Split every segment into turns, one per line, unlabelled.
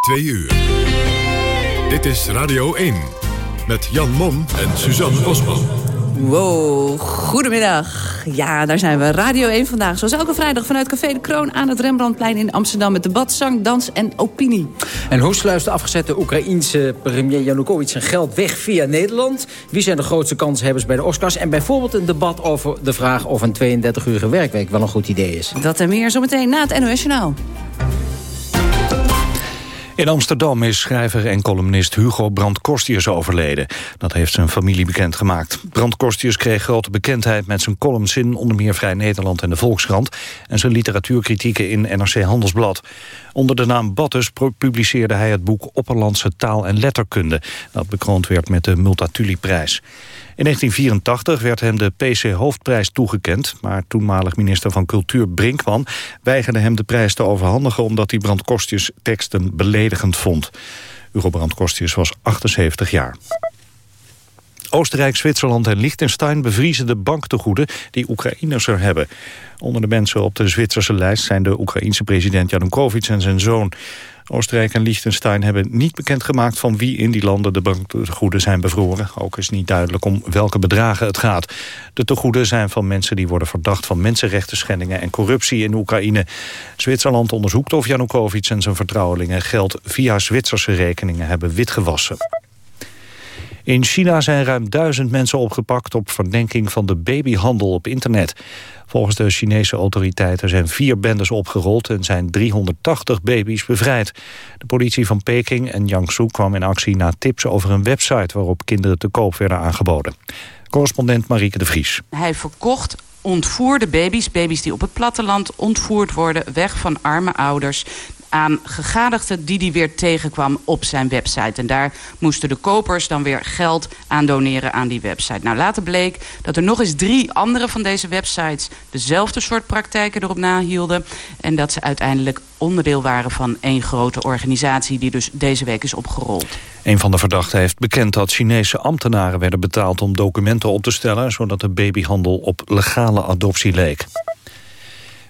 2 uur. Dit is Radio 1 met Jan Mom en Suzanne Bosman.
Wow, goedemiddag. Ja, daar zijn we. Radio 1 vandaag. Zoals elke vrijdag vanuit Café de Kroon aan het Rembrandtplein in Amsterdam... met debat, zang, dans en opinie.
En hoe sluist de afgezette Oekraïense premier Janukovic zijn geld weg via Nederland? Wie zijn de grootste kanshebbers bij de Oscars? En bijvoorbeeld een debat over de vraag of een 32-urige werkweek wel een goed idee is.
Dat en meer zometeen na het NOS Journaal.
In Amsterdam is schrijver en columnist Hugo Brandkorstius overleden. Dat heeft zijn familie bekendgemaakt. Brandkorstius kreeg grote bekendheid met zijn columns in onder meer Vrij Nederland en de Volkskrant... en zijn literatuurkritieken in NRC Handelsblad. Onder de naam Battus publiceerde hij het boek Opperlandse Taal en Letterkunde... dat bekroond werd met de Multatuli-prijs. In 1984 werd hem de PC-hoofdprijs toegekend... maar toenmalig minister van Cultuur Brinkman weigerde hem de prijs te overhandigen... omdat hij Brandkostjes teksten beledigend vond. Hugo Brandkostjes was 78 jaar. Oostenrijk, Zwitserland en Liechtenstein bevriezen de banktegoeden die Oekraïners er hebben. Onder de mensen op de Zwitserse lijst zijn de Oekraïense president Janukovic en zijn zoon. Oostenrijk en Liechtenstein hebben niet bekendgemaakt van wie in die landen de banktegoeden zijn bevroren. Ook is niet duidelijk om welke bedragen het gaat. De tegoeden zijn van mensen die worden verdacht van mensenrechten schendingen en corruptie in Oekraïne. Zwitserland onderzoekt of Janukovic en zijn vertrouwelingen geld via Zwitserse rekeningen hebben witgewassen. In China zijn ruim duizend mensen opgepakt op verdenking van de babyhandel op internet. Volgens de Chinese autoriteiten zijn vier bendes opgerold en zijn 380 baby's bevrijd. De politie van Peking en Jiangsu kwam in actie na tips over een website waarop kinderen te koop werden aangeboden. Correspondent Marieke de Vries.
Hij verkocht ontvoerde baby's, baby's die op het platteland ontvoerd worden... weg van arme ouders aan gegadigden die hij weer tegenkwam op zijn website. En daar moesten de kopers dan weer geld aan doneren aan die website. Nou, later bleek dat er nog eens drie andere van deze websites... dezelfde soort praktijken erop nahielden. En dat ze uiteindelijk onderdeel waren van één grote organisatie... die dus deze week is opgerold.
Een van de verdachten heeft bekend dat Chinese ambtenaren werden betaald... om documenten op te stellen, zodat de babyhandel op legale adoptie leek.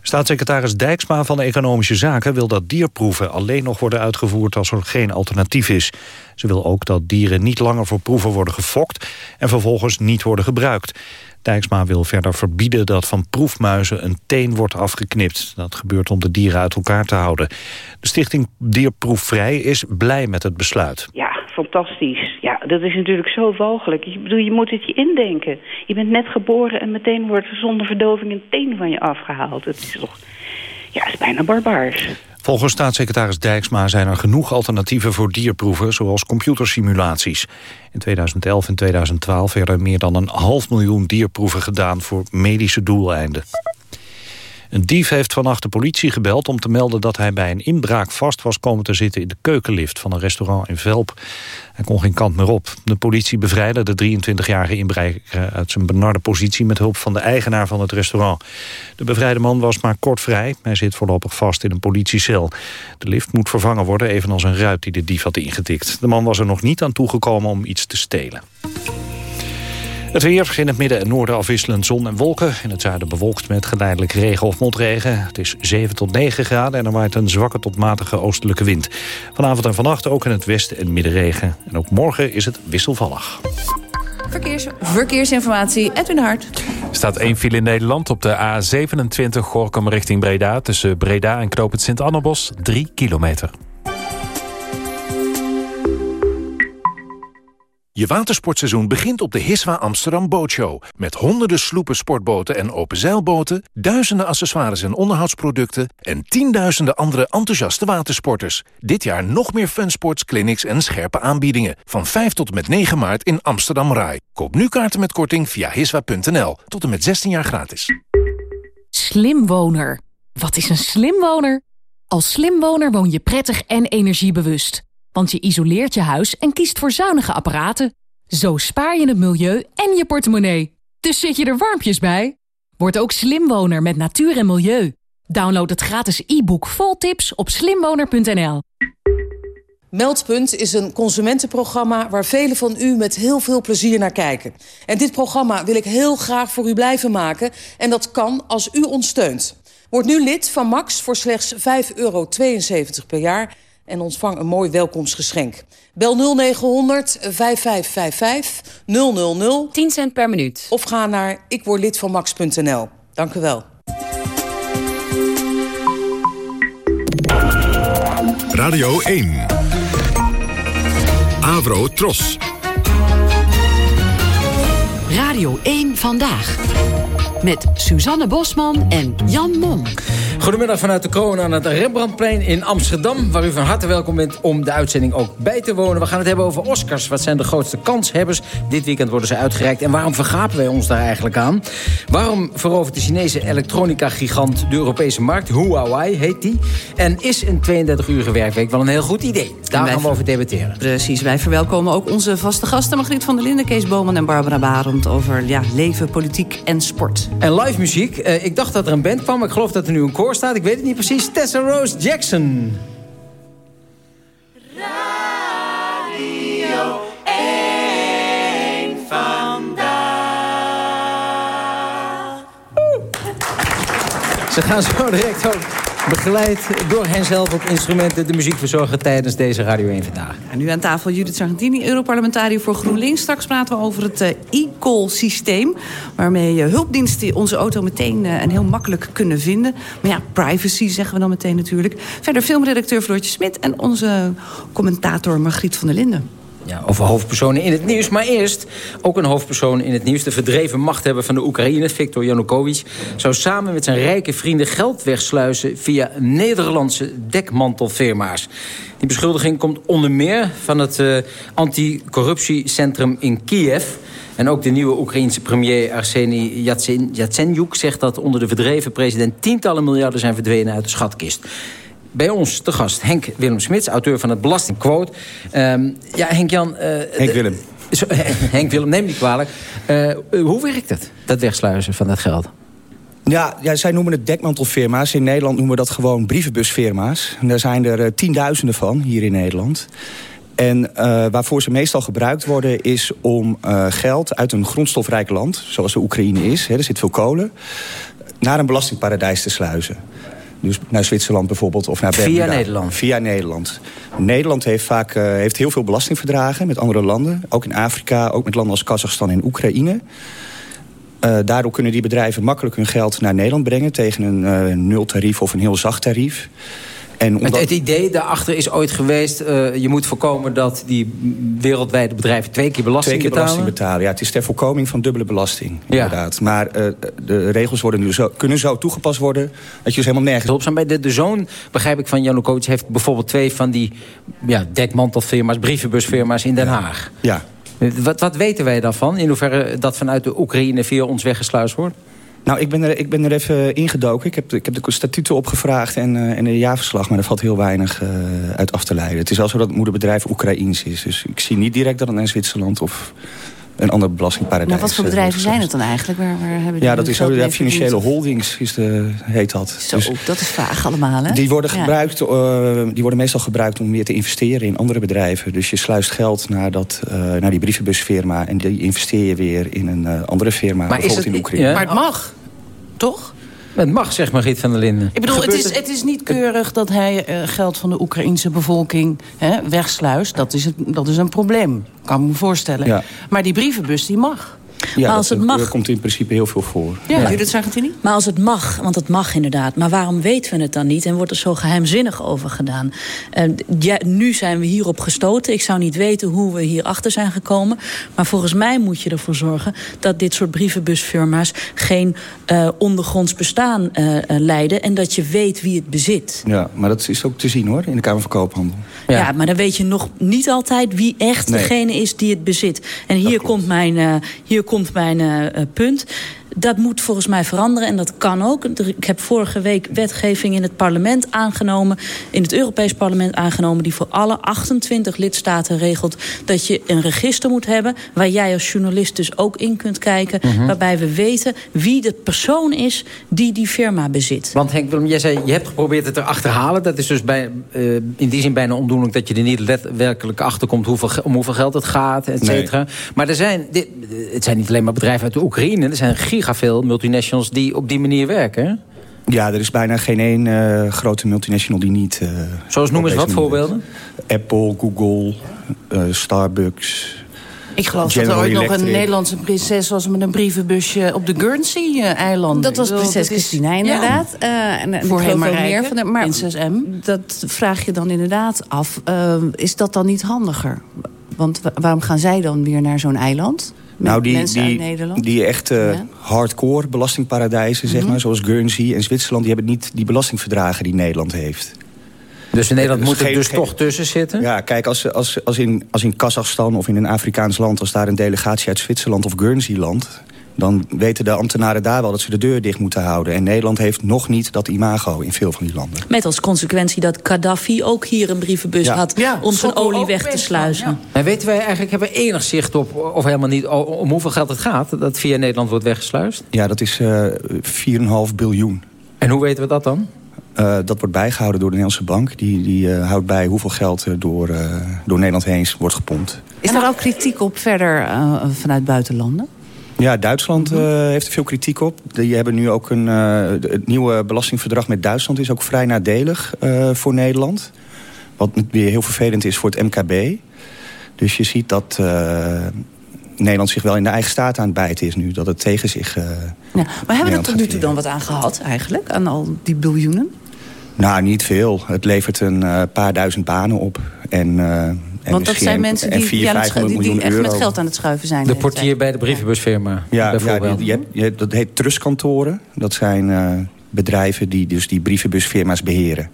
Staatssecretaris Dijksma van Economische Zaken wil dat dierproeven alleen nog worden uitgevoerd als er geen alternatief is. Ze wil ook dat dieren niet langer voor proeven worden gefokt en vervolgens niet worden gebruikt. Dijksma wil verder verbieden dat van proefmuizen een teen wordt afgeknipt. Dat gebeurt om de dieren uit elkaar te houden. De stichting Dierproefvrij is blij met het besluit.
Ja, fantastisch. Ja, dat is natuurlijk zo walgelijk. Ik bedoel, je moet het je indenken. Je bent net geboren en meteen wordt er zonder verdoving een teen van je afgehaald. Het is toch... Ja, is bijna barbaars.
Volgens staatssecretaris Dijksma zijn er genoeg alternatieven voor dierproeven, zoals computersimulaties. In 2011 en 2012 werden meer dan een half miljoen dierproeven gedaan voor medische doeleinden. Een dief heeft vannacht de politie gebeld om te melden dat hij bij een inbraak vast was komen te zitten in de keukenlift van een restaurant in Velp. Hij kon geen kant meer op. De politie bevrijdde de 23-jarige inbreker uit zijn benarde positie met hulp van de eigenaar van het restaurant. De bevrijde man was maar kort vrij. Hij zit voorlopig vast in een politiecel. De lift moet vervangen worden, evenals een ruit die de dief had ingetikt. De man was er nog niet aan toegekomen om iets te stelen. Het weer in het midden en noorden afwisselend zon en wolken. In het zuiden bewolkt met geleidelijk regen of motregen. Het is 7 tot 9 graden en er waait een zwakke tot matige oostelijke wind. Vanavond en vannacht ook in het westen en midden regen. En ook morgen is het wisselvallig.
Verkeers, verkeersinformatie, Edwin Hart.
Er staat één file in Nederland op de A27 Gorkum richting Breda... tussen Breda en Knoop het Sint-Annebos, 3 kilometer.
Je watersportseizoen begint op de Hiswa Amsterdam Bootshow. Met honderden sloepen, sportboten en openzeilboten... duizenden accessoires en onderhoudsproducten... en tienduizenden andere enthousiaste watersporters. Dit jaar nog meer funsports, clinics en scherpe aanbiedingen. Van 5 tot en met 9 maart in Amsterdam Rai. Koop nu kaarten met korting via hiswa.nl. Tot en met 16 jaar gratis.
Slimwoner. Wat is een slimwoner? Als slimwoner woon je prettig en energiebewust. Want je isoleert je huis en kiest voor zuinige apparaten. Zo spaar je het milieu en je portemonnee. Dus zit je er warmpjes bij? Word ook slimwoner met natuur en milieu. Download het gratis e-book vol tips op slimwoner.nl.
Meldpunt is een consumentenprogramma waar velen van u met heel veel plezier naar kijken. En dit programma wil ik heel graag voor u blijven maken. En dat kan als u ons steunt. Word nu lid van Max voor slechts 5,72 euro per jaar en ontvang een mooi welkomstgeschenk. Bel 0900 5555 000
10 cent per minuut.
of ga naar ikwordlidvanmax.nl. Dank u wel.
Radio 1. Avro Tros.
Radio 1 Vandaag. Met Suzanne Bosman en Jan Mom.
Goedemiddag vanuit de kroon aan het Rembrandtplein in Amsterdam... waar u van harte welkom bent om de uitzending ook bij te wonen. We gaan het hebben over Oscars. Wat zijn de grootste kanshebbers? Dit weekend worden ze uitgereikt. En waarom vergapen wij ons daar eigenlijk aan? Waarom verovert de Chinese elektronica-gigant de Europese markt? Huawei heet die. En is een 32-urige werkweek wel een heel goed idee? Daar gaan we over debatteren.
Precies, wij verwelkomen ook onze vaste gasten... Margriet van der Linden, Kees Boman en Barbara Barend... over ja, leven, politiek en sport.
En live muziek. Eh, ik dacht dat er een band kwam, maar ik geloof dat er nu een koor staat. Ik weet het niet precies. Tessa Rose Jackson.
Radio 1 vandaag.
Ze gaan zo direct ook begeleid door henzelf op instrumenten de muziek verzorgen tijdens deze Radio 1 vandaag.
En nu aan tafel Judith Sargentini, Europarlementariër voor GroenLinks. Straks praten we over het eh, e-call-systeem... waarmee eh, hulpdiensten onze auto meteen eh, en heel makkelijk kunnen vinden. Maar ja, privacy zeggen we dan meteen natuurlijk. Verder filmredacteur Floortje Smit en onze commentator Margriet van der Linden.
Ja, over hoofdpersonen in het nieuws. Maar eerst ook een hoofdpersoon in het nieuws. De verdreven machthebber van de Oekraïne, Viktor Yanukovych... zou samen met zijn rijke vrienden geld wegsluizen... via Nederlandse dekmantelfirma's. Die beschuldiging komt onder meer van het uh, anticorruptiecentrum in Kiev... En ook de nieuwe Oekraïense premier Arseniy Yatsenyuk zegt dat onder de verdreven president tientallen miljarden zijn verdwenen uit de schatkist. Bij ons te gast Henk Willem Smits, auteur van het Belastingquote. Um, ja, Henk-Jan... Uh,
Henk Willem.
Zo, Henk Willem, neem niet kwalijk. Uh, hoe werkt het, dat wegsluizen van dat geld?
Ja, ja, zij noemen het dekmantelfirma's. In Nederland noemen we dat gewoon brievenbusfirma's. En daar zijn er uh, tienduizenden van, hier in Nederland. En uh, waarvoor ze meestal gebruikt worden is om uh, geld uit een grondstofrijk land... zoals de Oekraïne is, hè, er zit veel kolen... naar een belastingparadijs te sluizen. Dus naar Zwitserland bijvoorbeeld of naar Bermuda.
Via Nederland?
Via Nederland. Nederland heeft, vaak, uh, heeft heel veel belastingverdragen met andere landen. Ook in Afrika, ook met landen als Kazachstan en Oekraïne. Uh, daardoor kunnen die bedrijven makkelijk hun geld naar Nederland brengen... tegen een uh, nul tarief of een heel zacht tarief.
En omdat... het, het, idee daarachter is ooit geweest... Uh, je moet voorkomen dat die wereldwijde bedrijven twee keer belasting
twee keer
betalen?
belasting betalen, ja. Het is ter voorkoming van dubbele belasting, ja. inderdaad. Maar uh, de regels worden nu zo, kunnen zo toegepast worden... dat je dus helemaal nergens...
Hulpzaam bij de, de zoon, begrijp ik van Janukovic... heeft bijvoorbeeld twee van die ja, dekmantelfirma's, brievenbusfirma's in Den Haag.
Ja.
Wat, wat weten wij daarvan? In hoeverre dat vanuit de Oekraïne via ons weggesluist wordt?
Nou, ik ben, er, ik ben er even ingedoken. Ik heb, ik heb de statuten opgevraagd en, uh, en een jaarverslag... maar er valt heel weinig uh, uit af te leiden. Het is wel zo dat het moederbedrijf Oekraïens is. Dus ik zie niet direct dat het naar Zwitserland of een ander belastingparadijs...
Nou, wat voor bedrijven zijn het dan eigenlijk? Waar, waar hebben
ja, dat is zo, de financiële holdings is de, heet dat.
Zo, dus dat is vaag allemaal, hè?
Die worden, gebruikt, ja. uh, die worden meestal gebruikt om weer te investeren in andere bedrijven. Dus je sluist geld naar, dat, uh, naar die brievenbusfirma... en die investeer je weer in een uh, andere firma,
maar
bijvoorbeeld
het,
in Oekraïne.
Ja? Maar het mag, toch?
Het mag, zegt Margriet van der Linden.
Ik bedoel, het is, het is niet keurig dat hij uh, geld van de Oekraïnse bevolking hè, wegsluist. Dat is, het, dat is een probleem, kan ik me voorstellen.
Ja.
Maar die brievenbus, die mag.
Ja,
maar als
dat,
het mag...
er komt in principe heel veel voor.
Ja, ja. Judith Sargentini?
Maar als het mag, want het mag inderdaad. Maar waarom weten we het dan niet? En wordt er zo geheimzinnig over gedaan? Uh, ja, nu zijn we hierop gestoten. Ik zou niet weten hoe we hierachter zijn gekomen. Maar volgens mij moet je ervoor zorgen... dat dit soort brievenbusfirma's geen uh, ondergronds bestaan uh, leiden... en dat je weet wie het bezit.
Ja, maar dat is ook te zien hoor, in de Kamer van Koophandel.
Ja, ja maar dan weet je nog niet altijd wie echt nee. degene is die het bezit. En hier komt mijn... hier komt mijn uh, punt. Dat moet volgens mij veranderen en dat kan ook. Ik heb vorige week wetgeving in het parlement aangenomen... in het Europees parlement aangenomen... die voor alle 28 lidstaten regelt dat je een register moet hebben... waar jij als journalist dus ook in kunt kijken...
Mhm.
Mm -hmm. waarbij we weten wie de persoon is die die firma bezit.
Want Henk Willem, jij zei, je hebt geprobeerd het te achterhalen. Dat is dus bij, uh, in die zin bijna ondoenlijk... dat je er niet werkelijk achter komt hoeveel, om hoeveel geld het gaat, et cetera. Nee. Maar er zijn, dit, het zijn niet alleen maar bedrijven uit de Oekraïne... er zijn giga veel multinationals die op die manier werken. Hè?
Ja, er is bijna geen één uh, grote multinational die niet... Uh,
Zoals noem eens wat voorbeelden?
Apple, Google, uh, Starbucks...
Ik geloof General dat er ooit Electric. nog een Nederlandse prinses was... met een brievenbusje op de Guernsey-eilanden.
Dat was prinses Christina, inderdaad.
Ja. en, Voor hem meer van de,
maar prinses M. Dat vraag je dan inderdaad af. is dat dan niet handiger? Want waarom gaan zij dan weer naar zo'n eiland?
Nou, die, die, die echte ja. hardcore belastingparadijzen, zeg mhm. maar, zoals Guernsey en Zwitserland... die hebben niet die belastingverdragen die Nederland heeft.
Dus in Nederland moet er dus toch tussen zitten?
Ja, kijk, als, als, als, in, als in Kazachstan of in een Afrikaans land... als daar een delegatie uit Zwitserland of Guernsey landt dan weten de ambtenaren daar wel dat ze de deur dicht moeten houden. En Nederland heeft nog niet dat imago in veel van die landen.
Met als consequentie dat Gaddafi ook hier een brievenbus had... om zijn olie weg te sluizen.
En weten wij eigenlijk, hebben we enig zicht op... of helemaal niet om hoeveel geld het gaat... dat via Nederland wordt weggesluist?
Ja, dat is uh, eh, 4,5 biljoen.
En hoe weten we dat dan?
Uh, dat wordt bijgehouden door de Nederlandse bank. Die, die uh, houdt bij hoeveel geld er door, uh, door Nederland heen wordt gepompt.
Is er ook kritiek op verder vanuit buitenlanden?
Ja, Duitsland uh, heeft er veel kritiek op. Die hebben nu ook een uh, het nieuwe belastingverdrag met Duitsland is ook vrij nadelig uh, voor Nederland. Wat weer heel vervelend is voor het MKB. Dus je ziet dat Nederland zich wel in de eigen staat aan het bijten is nu. Dat het tegen zich... ja,
maar hebben we er tot nu toe dan wat aan gehad eigenlijk? Aan al die biljoenen?
Nou, niet veel. Het levert een paar duizend banen op. En
want dat zijn mensen die, die, die, die echt met geld aan het schuiven zijn.
De portier bij de brievenbusfirma,
ja, bijvoorbeeld. Ja, je hebt, dat heet trustkantoren. Dat zijn uh, bedrijven die dus die brievenbusfirma's beheren.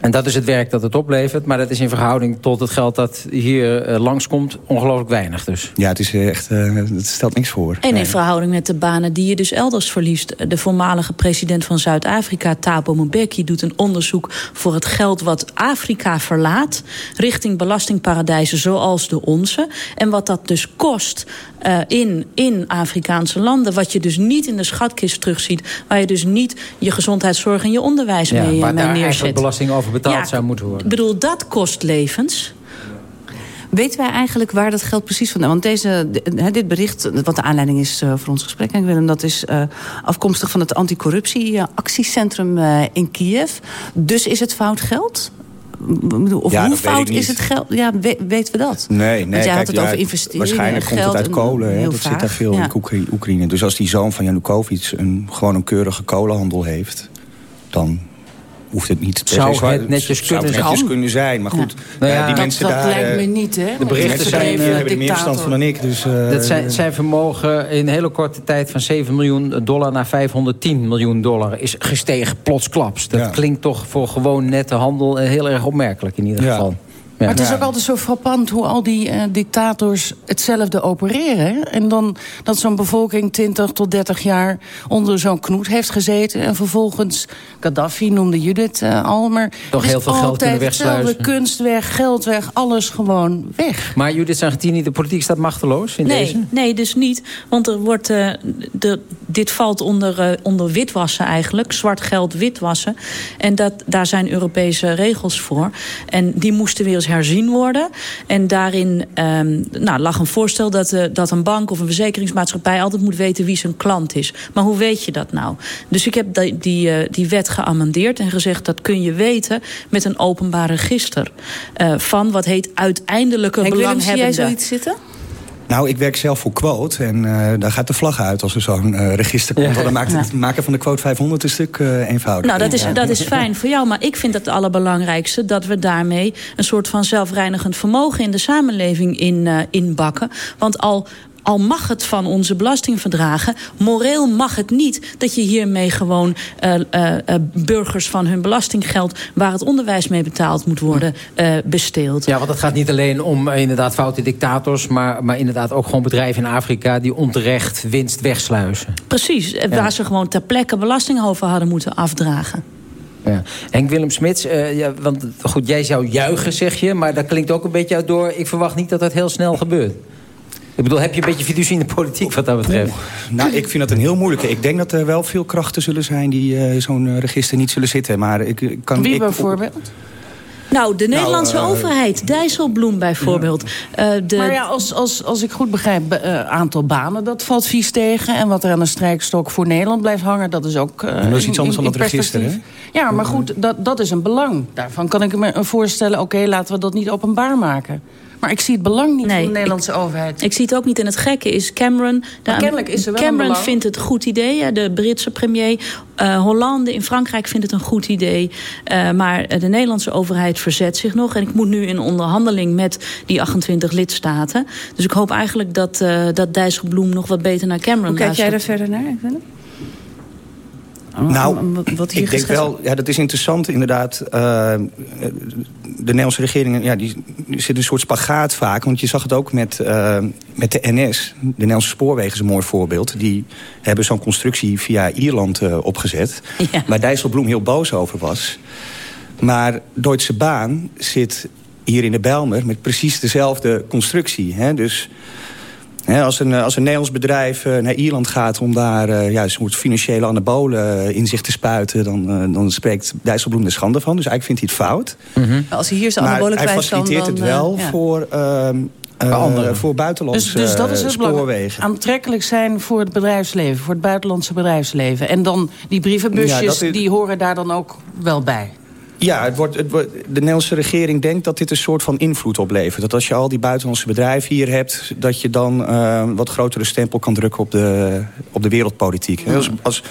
En dat is het werk dat het oplevert. Maar dat is in verhouding tot het geld dat hier uh, langskomt ongelooflijk weinig dus.
Ja, het, is echt, uh, het stelt niks voor.
En in verhouding met de banen die je dus elders verliest. De voormalige president van Zuid-Afrika, Thabo Mbeki... doet een onderzoek voor het geld wat Afrika verlaat... richting belastingparadijzen zoals de onze. En wat dat dus kost uh, in, in Afrikaanse landen. Wat je dus niet in de schatkist terugziet. Waar je dus niet je gezondheidszorg en je onderwijs
ja,
mee,
waar
mee
neerzet. belasting over betaald zou moeten worden.
Ik bedoel, dat kost levens.
Weten wij eigenlijk waar dat geld precies vandaan... Want deze, dit bericht, wat de aanleiding is eh, voor ons gesprek... En Willem, dat is uh, afkomstig van het anticorruptie-actiecentrum uh, in Kiev. Dus is het fout geld? Of hoe fout is het geld? Ja, weten we dat?
Nee, nee.
Want jij
had
het over investeren.
Waarschijnlijk komt het uit kolen. Hè? Dat
vaag.
zit daar veel in Oekraïne. Dus als die zoon van Janukovic een, gewoon een keurige kolenhandel heeft... dan hoeft het niet
zou het netjes,
zou
kunnen,
het netjes kunnen zijn. Maar goed,
ja. Nou die dat, mensen dat daar... lijkt me niet, hè?
De berichten zijn,
die hebben er meer verstand van dan ik. Dus, uh,
dat zijn, zijn vermogen in een hele korte tijd van 7 miljoen dollar naar 510 miljoen dollar is gestegen plotsklaps. Dat klinkt toch voor gewoon nette handel heel erg opmerkelijk in ieder geval.
Maar het is ook altijd zo frappant hoe al die uh, dictators hetzelfde opereren. En dan dat zo'n bevolking 20 tot 30 jaar onder zo'n knoet heeft gezeten. En vervolgens, Gaddafi noemde Judith uh, al, maar...
Toch heel veel geld kunnen wegsluizen.
Hetzelfde, kunst weg, geld weg, alles gewoon weg.
Maar Judith Sargentini, de politiek staat machteloos in
nee,
deze?
Nee, dus niet. Want er wordt, uh, de, dit valt onder, onder witwassen eigenlijk. Zwart geld witwassen. En dat, daar zijn Europese regels voor. En die moesten weer herzien worden. En daarin um, nou, lag een voorstel dat, uh, dat een bank of een verzekeringsmaatschappij... altijd moet weten wie zijn klant is. Maar hoe weet je dat nou? Dus ik heb die, die, uh, die wet geamendeerd en gezegd... dat kun je weten met een openbaar register. Uh, van wat heet uiteindelijke
Henk
belanghebbenden.
Zie jij zoiets zitten?
Nou, ik werk zelf voor Quote en uh, daar gaat de vlag uit als er zo'n uh, register komt. Ja. Dan maakt het ja. maken van de Quote 500 een stuk uh, eenvoudiger.
Nou, dat is, dat is fijn voor jou, maar ik vind het allerbelangrijkste... dat we daarmee een soort van zelfreinigend vermogen in de samenleving in, inbakken. Want al al mag het van onze belastingverdragen... moreel mag het niet dat je hiermee gewoon uh, uh, burgers van hun belastinggeld... waar het onderwijs mee betaald moet worden, uh, besteelt.
Ja, want het gaat niet alleen om inderdaad foute dictators... maar, maar inderdaad ook gewoon bedrijven in Afrika... die onterecht winst wegsluizen.
Precies, ja. waar ze gewoon ter plekke belasting over hadden moeten afdragen.
Ja. Henk Willem Smits, uh, ja, want goed, jij zou juichen, zeg je... maar dat klinkt ook een beetje uit door... ik verwacht niet dat dat heel snel gebeurt. Ik bedoel, heb je een beetje fiducie in de politiek wat dat betreft?
Nou, ik vind dat een heel moeilijke. Ik denk dat er wel veel krachten zullen zijn die uh, zo'n uh, register niet zullen zitten. Maar ik, kan,
Wie
ik,
bijvoorbeeld?
Nou, de Nederlandse
Nou, eh,
overheid. Dijsselbloem bijvoorbeeld. Eh, de...
Maar ja, als, als, als ik goed begrijp, eh, aantal banen, dat valt vies tegen. En wat er aan de strijkstok voor Nederland blijft hangen, dat is ook... eh,
dat is
in-
iets anders
in-
dan
in
het register, hè?
Ja, maar goed, dat, dat is een belang. Daarvan kan ik me voorstellen, oké, laten we dat niet openbaar maken. Maar ik zie het belang niet van de Nederlandse overheid.
Ik zie het ook niet. En het gekke is Cameron... de-
kennelijk is er wel
Cameron vindt het een goed idee. ja, De Britse premier. Eh, Hollande in Frankrijk vindt het een goed idee. Eh, maar de Nederlandse overheid verzet zich nog. En ik moet nu in onderhandeling met die 28 lidstaten. Dus ik hoop eigenlijk dat, eh dat Dijsselbloem nog wat beter naar Cameron
Hoe kijk jij daar
luistert.
verder naar? Willem?
Nou,
wat- wat hier
ik denk wel, ja, dat is interessant inderdaad. Eh, de Nederlandse regering, ja, die, die zit een soort spagaat vaak. Want je zag het ook met, eh, met de NS. De Nederlandse spoorwegen is een mooi voorbeeld. Die hebben zo'n constructie via Ierland eh, opgezet. Waar Dijsselbloem heel boos over was. Maar Deutsche Bahn zit hier in de Bijlmer met precies dezelfde constructie. Hè? Dus hè, als, een, als een Nederlands bedrijf eh, naar Ierland gaat... om daar eh, ja, een soort financiële anabolen eh, in zich te spuiten... Dan, eh, dan spreekt Dijsselbloem er schande van. Dus eigenlijk vindt hij het fout.
Maar Als hij hier zijn anabolen
hij
kwijt kan,
faciliteert
dan...
het wel
eh, ja.
voor, ehm, eh,
anderen.
voor buitenlandse
Dus, dus dat is
eh,
het
spoorwegen.
Aantrekkelijk zijn voor het bedrijfsleven, voor het buitenlandse bedrijfsleven. En dan die brievenbusjes,
Ja, dat is-
die horen daar dan ook wel bij.
Ja, het wordt, het wordt, de Nederlandse regering denkt dat dit een soort van invloed oplevert. Dat als je al die buitenlandse bedrijven hier hebt... dat je dan een wat grotere stempel kan drukken op de, op de wereldpolitiek. Als, als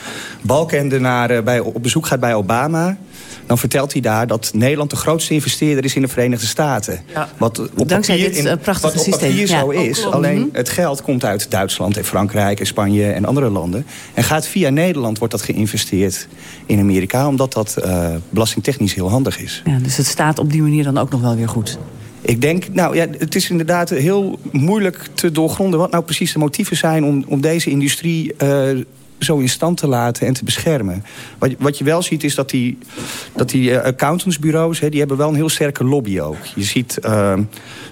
Balkende naar, eh, bij, op bezoek gaat bij Obama... dan vertelt hij daar dat Nederland de grootste investeerder is in de Verenigde Staten.
Ja.
Wat op
Dankzij
papier,
dit,
in-
eh, prachtige
wat op
systeem.
papier
Ja,
zo
ook
is. Alleen
Mhm.
het geld komt uit Duitsland en Frankrijk en Spanje en andere landen. En gaat via Nederland wordt dat geïnvesteerd in Amerika... omdat dat eh, belastingtechnisch heel handig is.
Ja, dus het staat op die manier dan ook nog wel weer goed.
Ik denk, nou ja, het is inderdaad heel moeilijk te doorgronden... wat nou precies de motieven zijn om, om deze industrie eh, zo in stand te laten en te beschermen. Wat, je- wat je wel ziet is dat die, dat die eh, accountantsbureaus... Hè, die hebben wel een heel sterke lobby ook. Je ziet eh,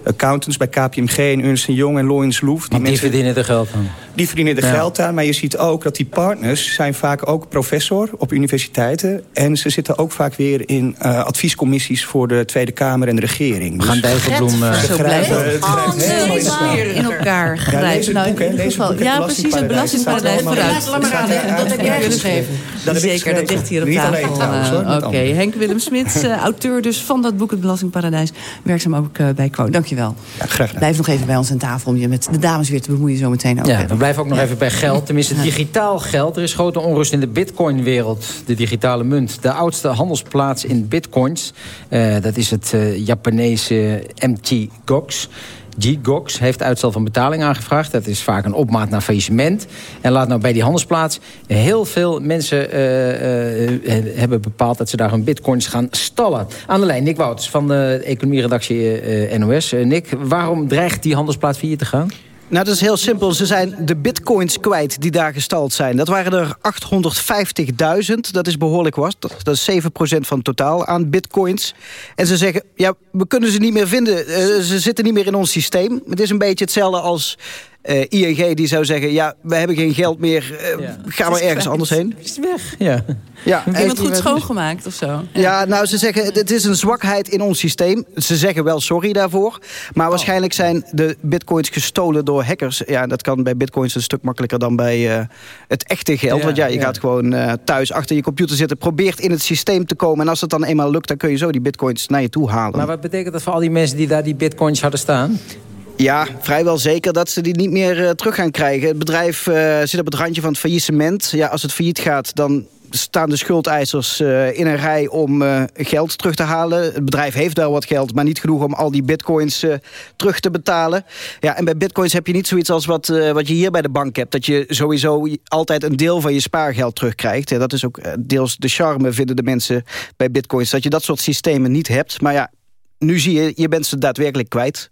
accountants bij KPMG en Ernst Young en Loyens Loef...
Want die verdienen er geld aan.
Die verdienen er
Ja.
geld aan, maar je ziet ook dat die partners... zijn vaak ook professor op universiteiten... en ze zitten ook vaak weer in eh, adviescommissies... voor de Tweede Kamer en de regering.
We gaan Dijsselbloem, eh,
Zo blijven
het grijpt helemaal in elkaar.
in
Ja,
grijpen.
lees het
Nou, in ieder
het
geval- Ja, precies, het
belastingparadijs.
vooruit. Dat heb jij
Ja,
geschreven.
dat heb ik
Zeker, dat ligt hier op
Niet
tafel.
alleen trouwens, hoor, met
Oké. Henk Willem Smits, eh, auteur dus van dat boek Het Belastingparadijs. Werkzaam ook eh, bij Quo. Dankjewel. Blijf nog even bij ons aan tafel om je met de dames weer te bemoeien zometeen ook.
Ja, we blijven ook nog even bij geld. Tenminste, digitaal geld. Er is grote onrust in de bitcoin-wereld. De digitale munt. De oudste handelsplaats in bitcoins. eh, dat is het Japanese MT Gox. G-Gox heeft uitstel van betaling aangevraagd. Dat is vaak een opmaat naar faillissement. En laat nou bij die handelsplaats heel veel mensen eh, eh, hebben bepaald... dat ze daar hun bitcoins gaan stallen. Aan de lijn, Nick Wouters van de economieredactie eh, NOS. Eh, Nick, waarom dreigt die handelsplaats failliet te gaan?
Nou, dat is heel simpel. Ze zijn de bitcoins kwijt die daar gestald zijn. Dat waren er 850.000. Dat is behoorlijk wat. Dat is 7% van totaal aan bitcoins. En ze zeggen, ja, we kunnen ze niet meer vinden. Eh, ze zitten niet meer in ons systeem. Het is een beetje hetzelfde als eh, ING die zou zeggen... ja, we hebben geen geld meer, eh, ga maar ergens anders heen.
Is weg, ja.
Ja,
goed schoongemaakt of zo?
Ja, nou, ze zeggen het is een zwakheid in ons systeem. Ze zeggen wel sorry daarvoor. Maar waarschijnlijk zijn de bitcoins gestolen door hackers. Ja, dat kan bij bitcoins een stuk makkelijker dan bij eh, het echte geld.
Ja,
Want ja, je
ja.
gaat gewoon eh, thuis achter je computer zitten... probeert in het systeem te komen. En als het dan eenmaal lukt, dan kun je zo die bitcoins naar je toe halen.
Maar wat betekent dat voor al die mensen die daar die bitcoins hadden staan?
Ja, vrijwel zeker dat ze die niet meer eh, terug gaan krijgen. Het bedrijf eh, zit op het randje van het faillissement. Ja, als het failliet gaat, dan staan de schuldeisers eh, in een rij om geld terug te halen. Het bedrijf heeft wel wat geld, maar niet genoeg om al die bitcoins terug te betalen. Ja, en bij bitcoins heb je niet zoiets als wat, wat je hier bij de bank hebt. Dat je sowieso altijd een deel van je spaargeld terugkrijgt. Ja, dat is ook deels de charme, vinden de mensen bij bitcoins. Dat je dat soort systemen niet hebt. Maar ja, nu zie je, je bent ze daadwerkelijk kwijt.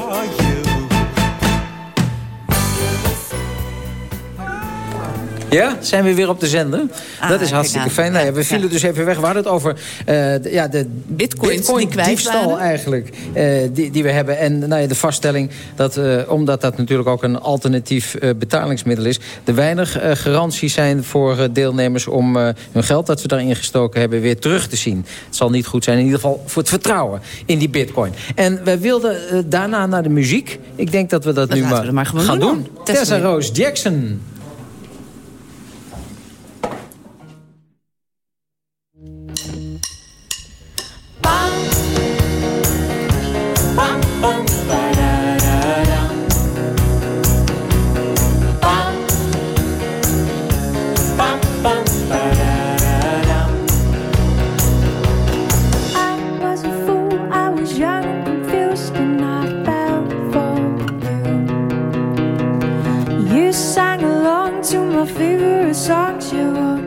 Ja, zijn we weer op de zender?
Ah,
dat is hartstikke
aan.
fijn. Nou ja, we
Ja.
vielen dus even weg. We hadden het over eh, de, ja, de
Bitcoins die
bitcoin
kwijt
diefstal
waren.
eigenlijk. eh, die, die we hebben. En nou ja, de vaststelling dat, eh, omdat dat natuurlijk ook een alternatief betalingsmiddel is... er weinig garanties zijn voor deelnemers om hun geld dat we daarin gestoken hebben weer terug te zien. Het zal niet goed zijn, in ieder geval voor het vertrouwen in die bitcoin. En wij wilden daarna naar de muziek. Ik denk dat we dat nu maar, gaan
doen
doen.
Tessa.
Rose Jackson.
My favorite songs, yeah, what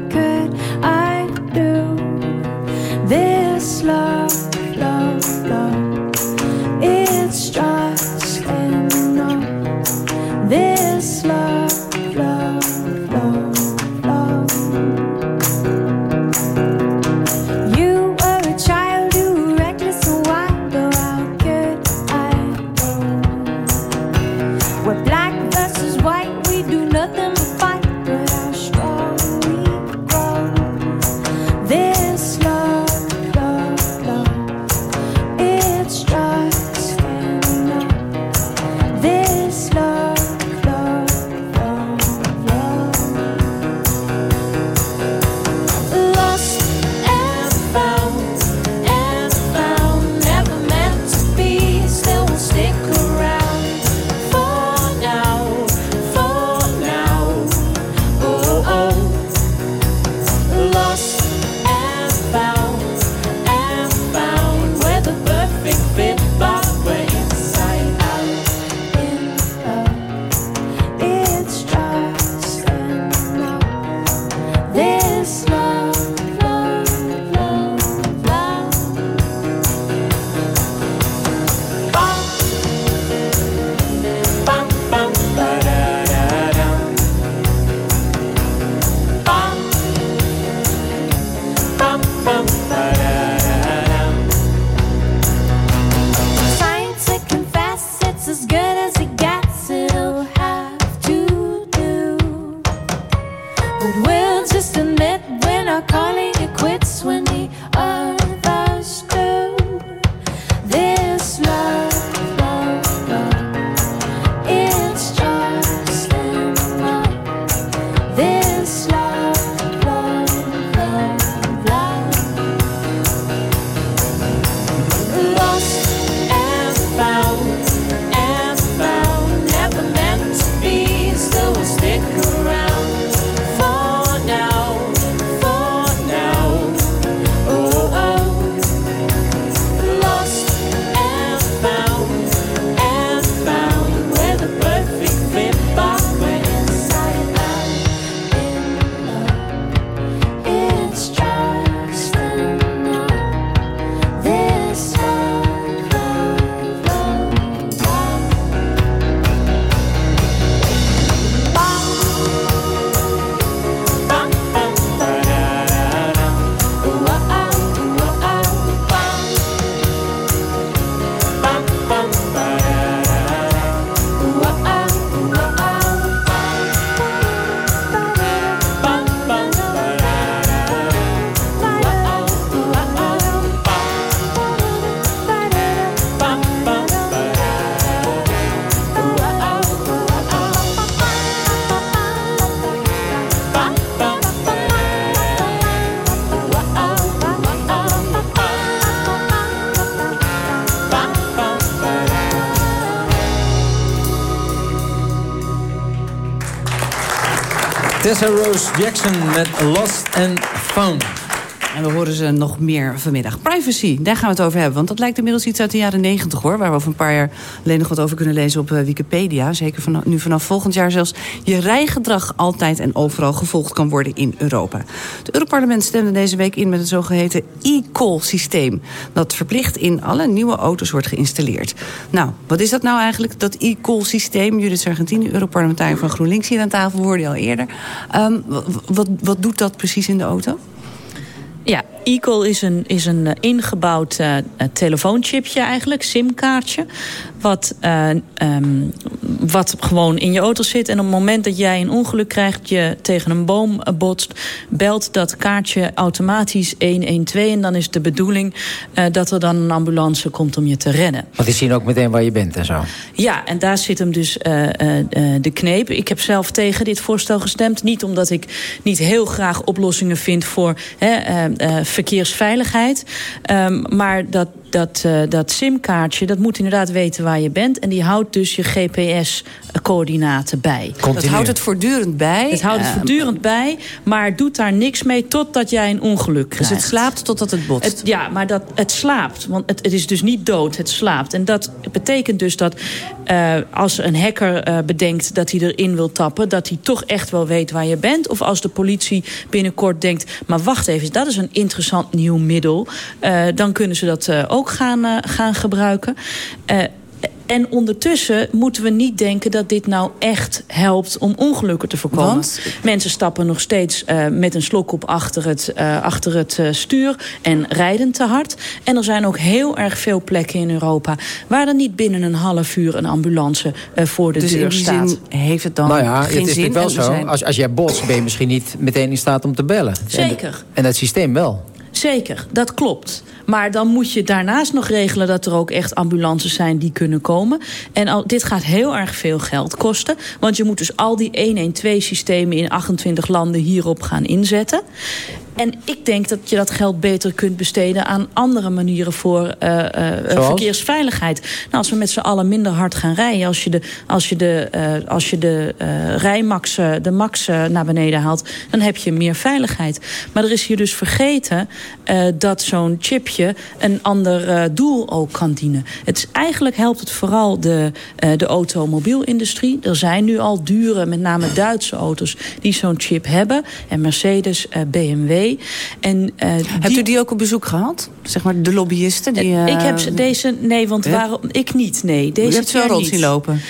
Tessa Rose Jackson met Lost and Found.
En we horen ze nog meer vanmiddag. Privacy, daar gaan we het over hebben. Want dat lijkt inmiddels iets uit de jaren negentig hoor. Waar we over een paar jaar alleen nog wat over kunnen lezen op eh, Wikipedia. Zeker van, nu vanaf volgend jaar zelfs je rijgedrag altijd en overal gevolgd kan worden in Europa. Het Europarlement stemde deze week in met het zogeheten e-call systeem. Dat verplicht in alle nieuwe auto's wordt geïnstalleerd. Nou, wat is dat nou eigenlijk, dat e-call systeem? Judith Sargentini, Europarlementariër van GroenLinks hier aan tafel, hoorde je al eerder. Um, wat, wat doet dat precies in de auto?
Ja, e-call is een, is een uh, ingebouwd uh, telefoonchipje eigenlijk, simkaartje. Wat, uh, um, wat gewoon in je auto zit. En op het moment dat jij een ongeluk krijgt, je tegen een boom botst... belt dat kaartje automatisch 112. En dan is de bedoeling dat er dan een ambulance komt om je te redden.
Want die zien ook meteen waar je bent en zo.
Ja, en daar zit hem dus de kneep. Ik heb zelf tegen dit voorstel gestemd. Niet omdat ik niet heel graag oplossingen vind voor... Hè, verkeersveiligheid. Um, maar dat, dat, uh, dat simkaartje, dat moet inderdaad weten waar je bent. En die houdt dus je GPS-coördinaten bij.
Continu. Dat houdt het voortdurend bij.
Het houdt het voortdurend bij, maar doet daar niks mee totdat jij een ongeluk krijgt.
Dus het slaapt totdat het botst?
Het, ja, maar dat, het slaapt. Want het, het is dus niet dood, het slaapt. En dat betekent dus dat uh, als een hacker uh, bedenkt dat hij erin wil tappen... dat hij toch echt wel weet waar je bent. Of als de politie binnenkort denkt... maar wacht even, dat is een interessant nieuw middel. Uh, dan kunnen ze dat ook gaan, gaan gebruiken. En ondertussen moeten we niet denken dat dit nou echt helpt om ongelukken te voorkomen.
Want?
Mensen stappen nog steeds uh, met een slok op achter het, uh, achter het uh, stuur en rijden te hard. En er zijn ook heel erg veel plekken in Europa waar er niet binnen een half uur een ambulance voor de
dus
deur
in die
staat.
Heeft het dan
nou ja,
geen
het is
zin.
wel zo.
zijn-
Als, als jij botst, ben je misschien niet meteen in staat om te bellen.
Zeker.
En, en dat systeem wel.
Zeker, dat klopt. Maar dan moet je daarnaast nog regelen dat er ook echt ambulances zijn die kunnen komen. En al, dit gaat heel erg veel geld kosten. Want je moet dus al die 112-systemen in 28 landen hierop gaan inzetten. En ik denk dat je dat geld beter kunt besteden aan andere manieren voor uh, uh,
Zoals?
verkeersveiligheid. Nou, als we met z'n allen minder hard gaan rijden, als je de, als je de, uh, als je de rijmax, de max naar beneden haalt, dan heb je meer veiligheid. Maar er is hier dus vergeten dat zo'n chipje een ander uh, doel ook kan dienen. Het is, eigenlijk helpt het vooral de, uh, de automobielindustrie. Er zijn nu al dure, met name Duitse auto's, die zo'n chip hebben. En Mercedes, uh, BMW. En,
Hebt u die ook op bezoek gehad? Zeg maar de lobbyisten? Die,
ik heb ze- deze, nee, want waarom, ik niet, nee. Deze
U hebt ze rond zien lopen?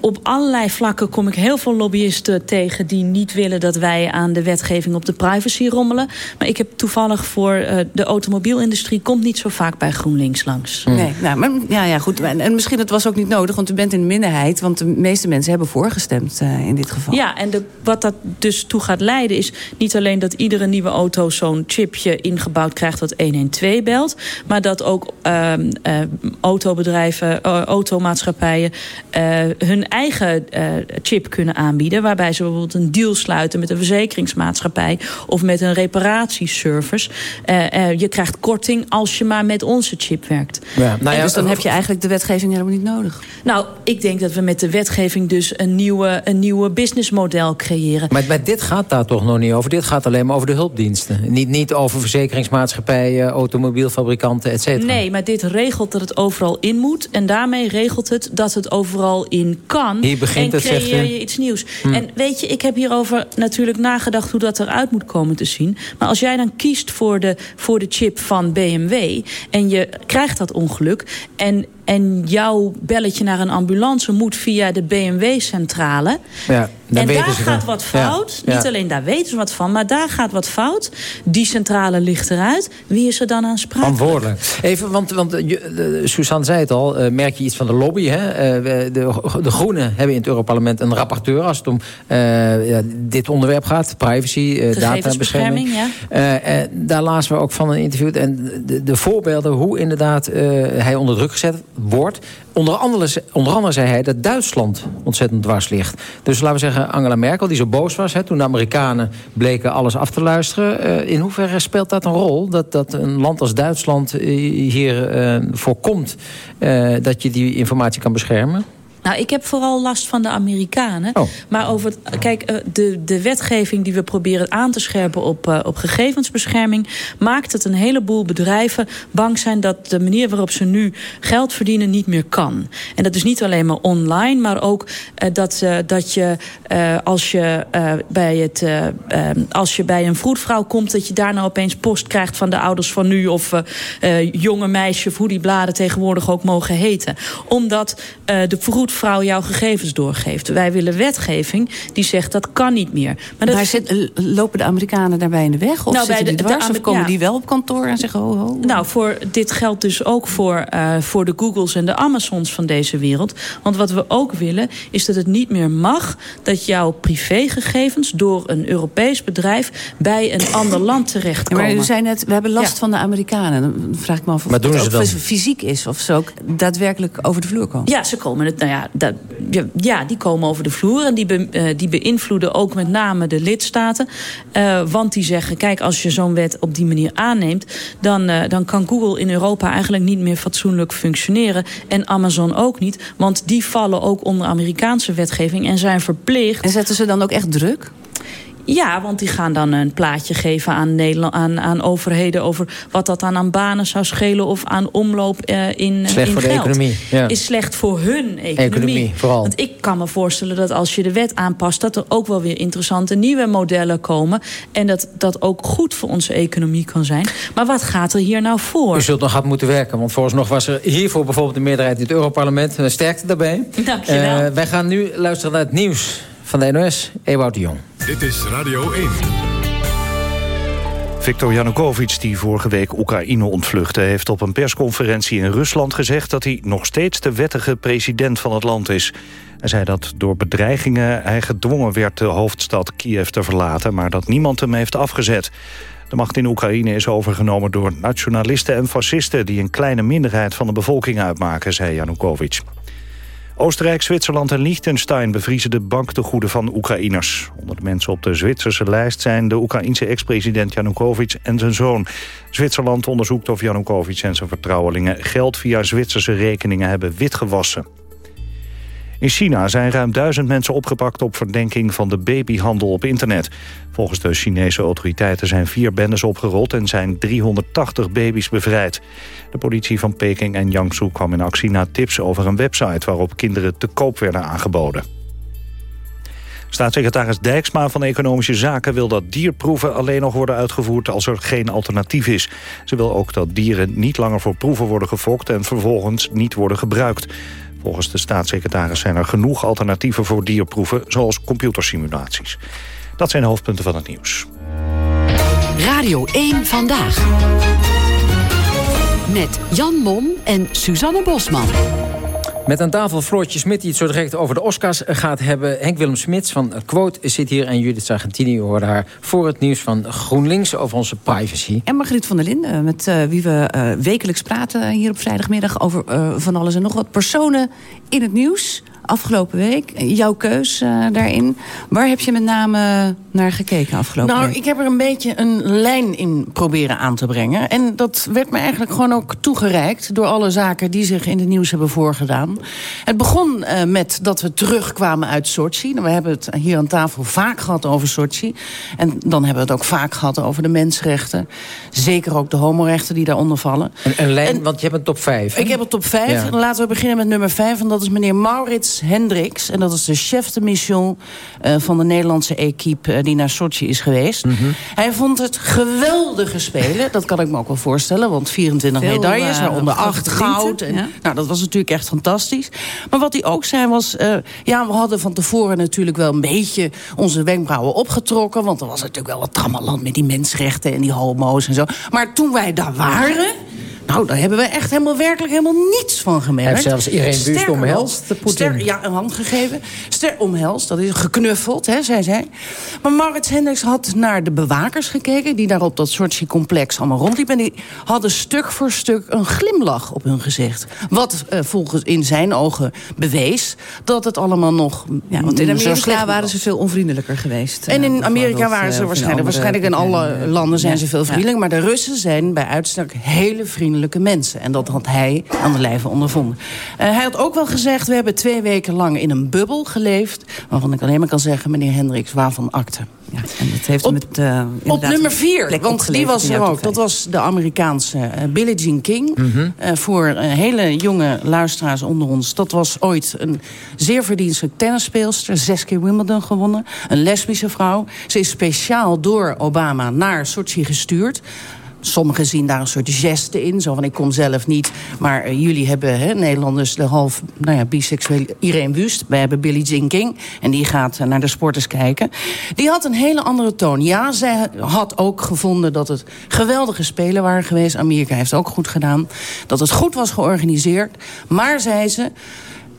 Op allerlei vlakken kom ik heel veel lobbyisten tegen... die niet willen dat wij aan de wetgeving op de privacy rommelen. Maar ik heb toevallig voor de automobielindustrie... komt niet zo vaak bij GroenLinks langs.
Nee, nou, maar, ja, ja, goed. En, en misschien het was ook niet nodig, want u bent in de minderheid. Want de meeste mensen hebben voorgestemd uh, in dit geval.
Ja, en de, wat dat dus toe gaat leiden is niet alleen dat iedere nieuwe auto zo'n chipje ingebouwd krijgt dat 112 belt, maar dat ook uh, uh, autobedrijven, uh, automaatschappijen uh, hun eigen uh, chip kunnen aanbieden, waarbij ze bijvoorbeeld een deal sluiten met een verzekeringsmaatschappij of met een reparatieservice. Uh, uh, je krijgt korting als je maar met onze chip werkt.
Ja, nou ja,
dus dan heb je eigenlijk de wetgeving helemaal niet nodig.
Nou, ik denk dat we met de wetgeving dus een nieuwe, een nieuwe businessmodel creëren.
Maar, maar dit gaat daar toch nog niet over? Dit gaat alleen maar over de hulpdiensten. Niet, niet over verzekeringsmaatschappijen, automobielfabrikanten, et cetera.
Nee, maar dit regelt dat het overal in moet. En daarmee regelt het dat het overal in kan.
Hier begint
en
het,
creëer je iets nieuws.
Hmm.
En weet je, ik heb hierover natuurlijk nagedacht hoe dat eruit moet komen te zien. Maar als jij dan kiest voor de, voor de chip van BMW... en je krijgt dat ongeluk... en en jouw belletje naar een ambulance moet via de BMW-centrale.
Ja,
en daar gaat
van.
wat fout.
Ja,
Niet
ja.
alleen daar weten ze wat van, maar daar gaat wat fout. Die centrale ligt eruit. Wie is er dan aansprakelijk?
Verantwoordelijk. Even, want, want eh, eh, Suzanne zei het al, eh, merk je iets van de lobby. Hè? De, de Groenen hebben in het Europarlement een rapporteur... als het om dit onderwerp gaat, privacy, databescherming. Daar lazen we ook van een interview. En de, de voorbeelden hoe inderdaad hij onder druk gezet Onder andere, onder andere zei hij dat Duitsland ontzettend dwars ligt. Dus laten we zeggen Angela Merkel, die zo boos was... Toen de Amerikanen bleken alles af te luisteren. Eh, in hoeverre speelt dat een rol? Dat, dat een land als Duitsland eh, hier eh, voorkomt... dat je die informatie kan beschermen?
Nou, ik heb vooral last van de Amerikanen.
Oh.
Maar over, kijk, eh, de, de wetgeving die we proberen aan te scherpen op, eh, op gegevensbescherming... maakt dat een heleboel bedrijven bang zijn dat de manier waarop ze nu geld verdienen niet meer kan. En dat is niet alleen maar online, maar ook eh, dat, eh, dat je eh, als je, bij het, als je bij een vroedvrouw komt... dat je daarna opeens post krijgt van de ouders van nu... of jonge meisje, of hoe die bladen tegenwoordig ook mogen heten. Omdat de vroedvrouw jouw gegevens doorgeeft. Wij willen wetgeving die zegt dat kan niet meer. Maar dat
Maar zit, lopen de Amerikanen daarbij in de weg? Of
Nou, bij
zitten
de-
die dwars?
de
of komen
ja.
die wel op kantoor en zeggen ho ho?
Nou, voor, dit geldt dus ook voor, eh, voor de Googles en de Amazons van deze wereld. Want wat we ook willen, is dat het niet meer mag... dat jouw privégegevens door een Europees bedrijf... bij een ander land
Ja,
terechtkomen.
maar u zei net, we hebben last
Ja.
van de Amerikanen. Dan vraag ik me af of
Maar doen ze
ook
dan?
fysiek is. Of ze ook daadwerkelijk over de vloer komen.
Ja, ze komen het, nou ja, dat, ja, ja, die komen over de vloer en die, eh, die beïnvloeden ook met name de lidstaten. Eh, want die zeggen, kijk, als je zo'n wet op die manier aanneemt, dan, eh, dan kan Google in Europa eigenlijk niet meer fatsoenlijk functioneren. En Amazon ook niet, want die vallen ook onder Amerikaanse wetgeving en zijn verplicht.
En zetten ze dan ook echt druk?
Ja, want die gaan dan een plaatje geven aan, Nederland, aan, aan overheden... over wat dat dan aan banen zou schelen of aan omloop eh, in,
Slecht
in
voor de economie, ja.
Is slecht voor hun economie.
Economie, vooral.
Want ik kan me voorstellen dat als je de wet aanpast... dat er ook wel weer interessante nieuwe modellen komen... en dat dat ook goed voor onze economie kan zijn. Maar wat gaat er hier nou voor?
U zult nog hard moeten werken, want vooralsnog was er hiervoor bijvoorbeeld een meerderheid in het Europarlement. Sterkte daarbij.
Dankjewel.
Eh, wij gaan nu luisteren naar het nieuws van de NOS. Ewout de Jong.
Dit is Radio 1.
Viktor Yanukovych, die vorige week Oekraïne ontvluchtte... heeft op een persconferentie in Rusland gezegd... dat hij nog steeds de wettige president van het land is. Hij zei dat door bedreigingen hij gedwongen werd de hoofdstad Kiev te verlaten... maar dat niemand hem heeft afgezet. De macht in Oekraïne is overgenomen door nationalisten en fascisten... die een kleine minderheid van de bevolking uitmaken, zei Yanukovych. Oostenrijk, Zwitserland en Liechtenstein bevriezen de banktegoeden van Oekraïners. Onder de mensen op de Zwitserse lijst zijn de Oekraïense ex-president Janukovic en zijn zoon. Zwitserland onderzoekt of Janukovic en zijn vertrouwelingen geld via Zwitserse rekeningen hebben witgewassen. In China zijn ruim duizend mensen opgepakt op verdenking van de babyhandel op internet. Volgens de Chinese autoriteiten zijn vier bendes opgerold en zijn 380 baby's bevrijd. De politie van Peking en Jiangsu kwam in actie na tips over een website waarop kinderen te koop werden aangeboden. Staatssecretaris Dijksma van Economische Zaken wil dat dierproeven alleen nog worden uitgevoerd als er geen alternatief is. Ze wil ook dat dieren niet langer voor proeven worden gefokt en vervolgens niet worden gebruikt. Volgens de staatssecretaris zijn er genoeg alternatieven voor dierproeven, zoals computersimulaties. Dat zijn de hoofdpunten van het nieuws.
Radio 1 Vandaag. Met Jan Mom en Suzanne Bosman.
Met aan tafel Floortje Smit, die het zo direct over de Oscars gaat hebben. Henk Willem Smits van Quote zit hier. En Judith Sargentini hoorde haar voor het nieuws van GroenLinks over onze privacy.
En Margriet van der Linden, met eh, wie we eh, wekelijks praten hier op vrijdagmiddag... over eh, van alles en nog wat personen in het nieuws afgelopen week. Jouw keus eh, daarin. Waar heb je met name naar gekeken afgelopen
Nou,
week?
ik heb er een beetje een lijn in proberen aan te brengen. En dat werd me eigenlijk gewoon ook toegereikt... door alle zaken die zich in het nieuws hebben voorgedaan. Het begon eh, met dat we terugkwamen uit Sochi. Nou, we hebben het hier aan tafel vaak gehad over Sochi. En dan hebben we het ook vaak gehad over de mensenrechten. Zeker ook de homorechten die daaronder vallen.
Een, een lijn, want je hebt een top 5.
Ik heb een top 5.
Ja.
Laten we beginnen met nummer 5. En dat is meneer Maurits Hendricks. En dat is de chef de mission eh, van de Nederlandse equipe... eh, die naar Sochi is geweest.
Mhm.
Hij vond het geweldige spelen. Dat kan ik me ook wel voorstellen. Want 24
Veel,
medailles, waaronder
goud
8
verdiend,
goud. En,
ja.
Nou, dat was natuurlijk echt fantastisch. Maar wat hij ook zei was... eh, ja, we hadden van tevoren natuurlijk wel een beetje... onze wenkbrauwen opgetrokken. Want er was natuurlijk wel wat trammeland met die mensenrechten... en die homo's en zo. Maar toen wij daar waren... Nou, daar hebben we echt helemaal werkelijk helemaal niets van gemerkt.
Hij heeft zelfs
Sterker nog,
omhelst, de Poetin.
ster- ja, een hand gegeven. Ster omhelst, dat is geknuffeld, hè, zei zij. Maar Maurits Hendricks had naar de bewakers gekeken... die daar op dat Sochi-complex allemaal rondliepen. En die hadden stuk voor stuk een glimlach op hun gezicht. Wat eh, volgens in zijn ogen bewees dat het allemaal nog
ja, want in Amerika waren ze veel onvriendelijker geweest.
en
eh,
in Amerika
bijvoorbeeld,
waren
eh,
ze
in
waarschijnlijk... waarschijnlijk in alle
eh,
landen zijn ze veel vriendelijker. Maar de Russen zijn bij uitstek hele vriendelijke vriendelijke mensen. En dat had hij aan de lijve ondervonden. Eh, hij had ook wel gezegd, we hebben twee weken lang in een bubbel geleefd... waarvan ik alleen maar kan zeggen, meneer Hendricks, waarvan akte.
Ja, en dat heeft
op,
met, uh,
op nummer vier, want die was er ook. Dat was de Amerikaanse uh, Billie Jean King. Mm -hmm. uh, voor hele jonge luisteraars onder ons. Dat was ooit een zeer verdienstelijk tennisspeelster. Zes keer Wimbledon gewonnen. Een lesbische vrouw. Ze is speciaal door Obama naar Sochi gestuurd. Sommigen zien daar een soort geste in. Zo van, ik kom zelf niet. Maar uh, jullie hebben, hè, Nederlanders, de half nou ja, biseksueel Irene Wust. Wij hebben Billie Jean King. En die gaat uh, naar de sporters kijken. Die had een hele andere toon. Ja, zij had ook gevonden dat het geweldige spelen waren geweest. Amerika heeft ook goed gedaan. Dat het goed was georganiseerd. Maar, zei ze...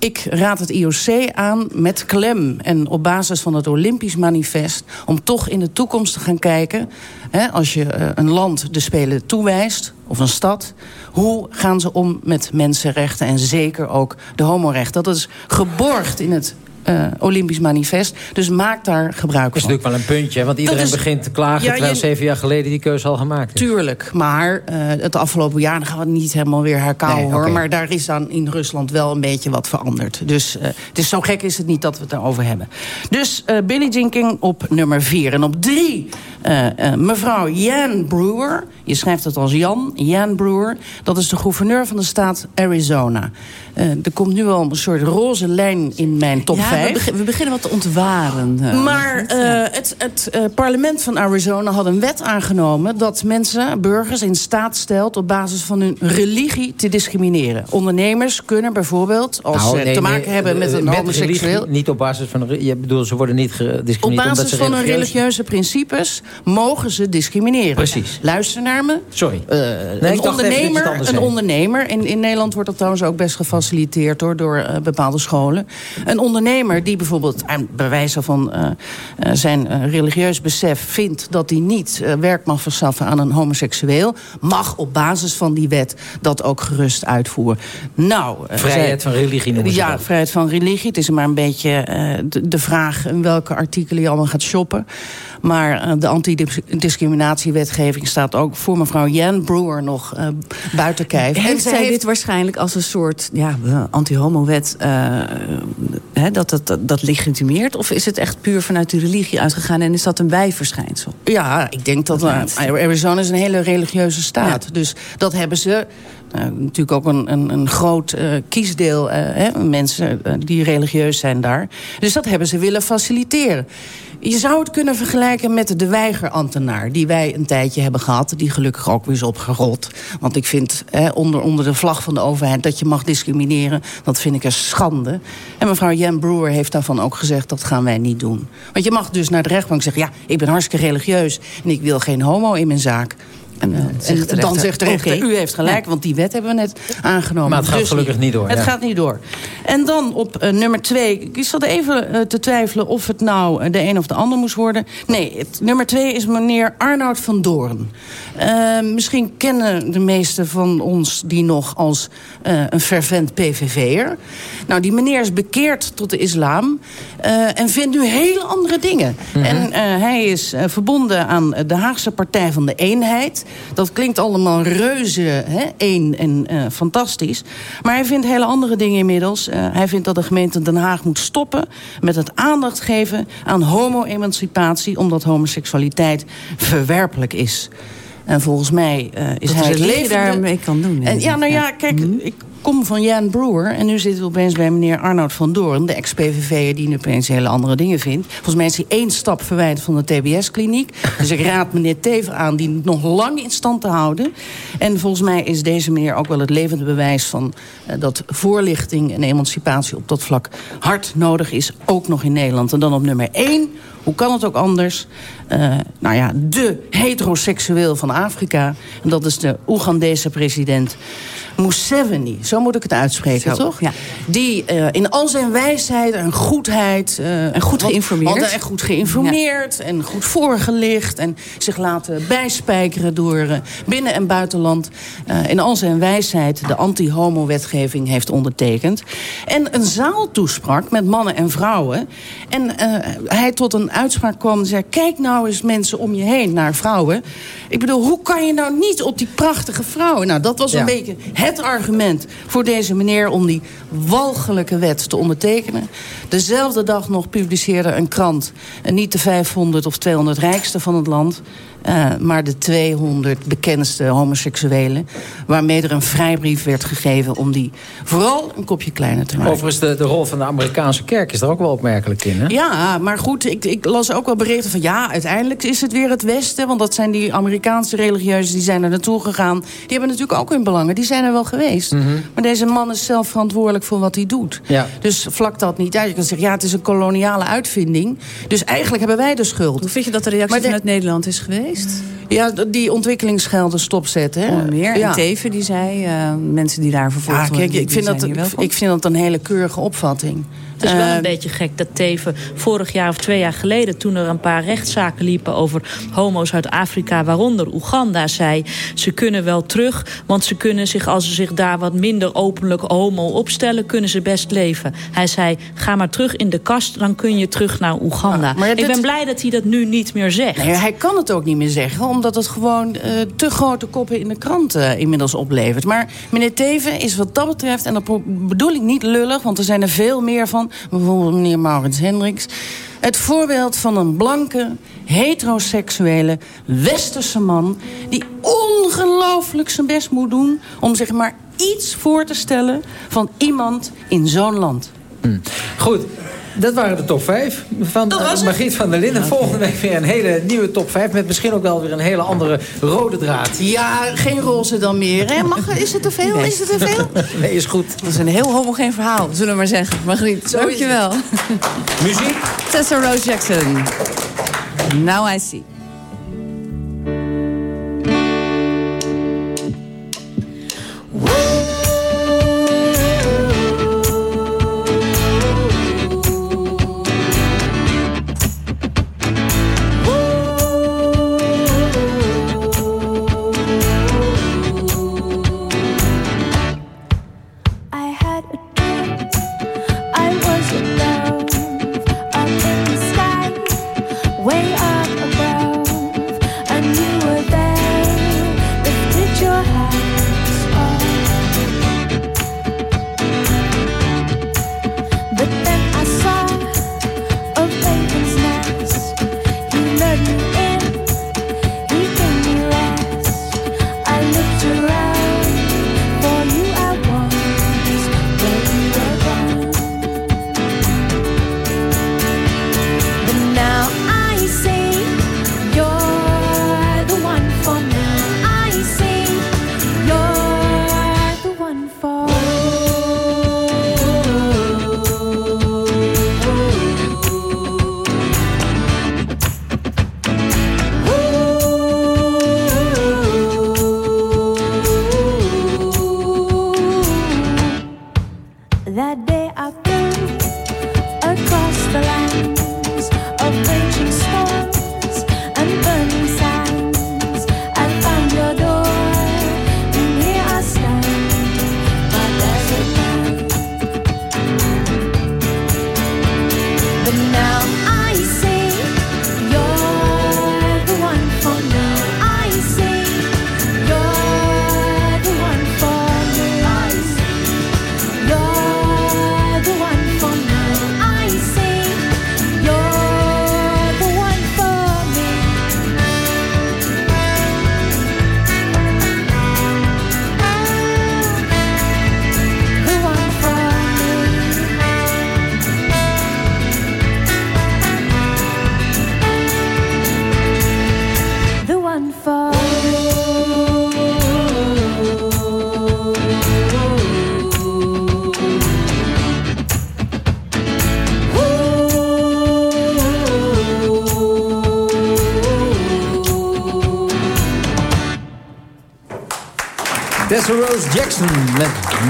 Ik raad het IOC aan met klem en op basis van het Olympisch manifest... om toch in de toekomst te gaan kijken... Hè, als je uh, een land de Spelen toewijst, of een stad... hoe gaan ze om met mensenrechten en zeker ook de homorechten? Dat is geborgd in het uh, Olympisch manifest. Dus maak daar gebruik
van. Dat is natuurlijk wel een puntje, want iedereen is, begint te klagen... Ja, terwijl je, zeven jaar geleden die keuze al gemaakt is.
Tuurlijk, maar uh, het afgelopen jaar... dan gaan we het niet helemaal weer herkauwen, nee, hoor. Okay. Maar daar is dan in Rusland wel een beetje wat veranderd. Dus uh, het is zo gek is het niet dat we het erover hebben. Dus Billie Jean King op nummer vier. En op drie mevrouw Jan Brewer. Je schrijft het als Jan, Jan Brewer. Dat is de gouverneur van de staat Arizona. Er komt nu al een soort roze lijn in mijn top
ja,
5.
We, begin, we, beginnen wat te ontwaren.
Uh, maar uh, het, het uh, parlement van Arizona had een wet aangenomen... dat mensen, burgers, in staat stelt op basis van hun religie te discrimineren. Ondernemers kunnen bijvoorbeeld, als nou, ze nee, te maken nee, hebben met een homoseksueel...
Niet op basis van... Je bedoelt, ze worden niet gediscrimineerd
Op basis
omdat
van hun religieuze principes mogen ze discrimineren.
Precies.
Luister naar me.
Sorry.
nee, een ondernemer, een ondernemer in, in Nederland wordt dat trouwens ook best gefaciliteerd... Hoor, door bepaalde scholen. Een ondernemer die bijvoorbeeld aan bewijzen van uh, uh, zijn religieus besef vindt dat hij niet werk mag verschaffen aan een homoseksueel, mag op basis van die wet dat ook gerust uitvoeren. Nou,
vrijheid zij, van religie noemen ze
Ja,
dat.
vrijheid van religie. Het is maar een beetje de, de, vraag in welke artikelen je allemaal gaat shoppen. Maar de antidiscriminatiewetgeving staat ook voor mevrouw Jan Brewer nog uh, buiten kijf.
Heeft zij heeft... dit waarschijnlijk als een soort ja, anti-homo-wet... Uh, dat, dat, dat, dat legitimeert? Of is het echt puur vanuit de religie uitgegaan... en is dat een bijverschijnsel?
Ja, ik denk dat... Uh, Arizona is een hele religieuze staat. Ja. Dus dat hebben ze... Uh, natuurlijk ook een, een, een groot uh, kiesdeel uh, hè, mensen die religieus zijn daar. Dus dat hebben ze willen faciliteren. Je zou het kunnen vergelijken met de weigerambtenaar... die wij een tijdje hebben gehad, die gelukkig ook weer is opgerold. Want ik vind hè, onder, onder de vlag van de overheid dat je mag discrimineren... dat vind ik een schande. En mevrouw Jan Brewer heeft daarvan ook gezegd... dat gaan wij niet doen. Want je mag dus naar de rechtbank zeggen... ja, ik ben hartstikke religieus en ik wil geen homo in mijn zaak... En, uh, zegt en dan zegt de rechter, okay. u heeft gelijk, ja. want die wet hebben we net aangenomen.
Maar het gaat dus gelukkig niet door.
Het
ja.
gaat niet door. En dan op uh, nummer twee, ik zat even uh, te twijfelen of het nou de een of de ander moest worden. Nee, het, nummer twee is meneer Arnoud van Doorn. misschien kennen de meesten van ons die nog als een fervent PVV'er. Nou, die meneer is bekeerd tot de islam en vindt nu hele andere dingen. Mm -hmm. En hij is verbonden aan de Haagse Partij van de Eenheid. Dat klinkt allemaal reuze, hè, één en uh, fantastisch. Maar hij vindt hele andere dingen inmiddels. Uh, hij vindt dat de gemeente Den Haag moet stoppen... met het aandacht geven aan homo-emancipatie... omdat homoseksualiteit verwerpelijk is. En volgens mij uh, is
dat
hij
het leven daarmee kan doen.
En, ja, nou ja, kijk, -hmm. ik kom van Jan Brewer... en nu zitten we opeens bij meneer Arnoud van Doorn... de ex-PVV'er die nu opeens hele andere dingen vindt. Volgens mij is hij één stap verwijderd van de TBS-kliniek. dus ik raad meneer Tever aan die nog lang in stand te houden. En volgens mij is deze meneer ook wel het levende bewijs van... Uh, dat voorlichting en emancipatie op dat vlak hard nodig is. Ook nog in Nederland. En dan op nummer één... Hoe kan het ook anders? Uh, nou ja, de heteroseksueel van Afrika. En dat is de Oegandese president Museveni, zo moet ik het uitspreken,
Zo,
toch?
ja.
Die eh, in al zijn wijsheid en goedheid... eh,
En goed geïnformeerd.
want, en goed geïnformeerd en goed voorgelicht... en zich laten bijspijkeren door eh, binnen- en buitenland... eh, in al zijn wijsheid de anti-homo-wetgeving heeft ondertekend. En een zaal toesprak met mannen en vrouwen. En eh, hij tot een uitspraak kwam en zei... kijk nou eens mensen om je heen naar vrouwen. Ik bedoel, hoe kan je nou niet op die prachtige vrouwen... Nou, dat was
Ja.
een beetje het argument voor deze meneer... om die walgelijke wet te ondertekenen. Dezelfde dag nog publiceerde een krant... eh, niet de 500 of 200 rijkste van het land... eh, maar de 200 bekendste homoseksuelen... waarmee er een vrijbrief werd gegeven om die vooral een kopje kleiner te maken.
Overigens, de, de rol van de Amerikaanse kerk is er ook wel opmerkelijk in. Hè?
Ja, maar goed, ik, ik las ook wel berichten van... ja, uiteindelijk is het weer het Westen. Want dat zijn die Amerikaanse religieuzen, die zijn er naartoe gegaan. Die hebben natuurlijk ook hun belangen, die zijn er wel geweest. Maar deze man is zelf verantwoordelijk voor wat hij doet.
Ja.
Dus vlak dat niet uit. Kan zeggen, ja, het is een koloniale uitvinding. Dus eigenlijk hebben wij de schuld.
Hoe vind je dat de reactie
de-
vanuit Nederland is geweest?
Ja, die ontwikkelingsgelden stopzetten. Hè?
Onder meer.
Ja.
En Teven die zei, eh, mensen die daar vervolgd
Ja, kijk, ik vind, dat, ik vind dat een hele keurige opvatting.
Het is wel
Eh,
een beetje gek dat Teven vorig jaar of twee jaar geleden... toen er een paar rechtszaken liepen over homo's uit Afrika... waaronder Oeganda, zei... ze kunnen wel terug, want ze kunnen zich... als ze zich daar wat minder openlijk homo opstellen... kunnen ze best leven. Hij zei, ga maar terug in de kast, dan kun je terug naar Oeganda.
maar
Ik ben blij dat hij dat nu niet meer zegt.
Nee, hij kan het ook niet meer zeggen, omdat het gewoon eh, te grote koppen in de krant eh, inmiddels oplevert. Maar meneer Teven is wat dat betreft, en dat bedoel ik niet lullig, want er zijn er veel meer van, bijvoorbeeld meneer Maurits Hendricks. Het voorbeeld van een blanke, heteroseksuele, westerse man... die ongelooflijk zijn best moet doen om zich maar iets voor te stellen... van iemand in zo'n land.
Goed, dat waren de top 5 van eh. Margriet van der Linden. Volgende week weer een hele nieuwe top 5... met misschien ook wel weer een hele andere rode draad.
Ja, geen roze dan meer. Hè? Mag, is het te veel? Is het te veel?
Nee, is goed.
Dat is een heel homogeen verhaal, zullen we maar zeggen. Margriet, dankjewel.
Muziek.
Tessa Rose Jackson. Now I see.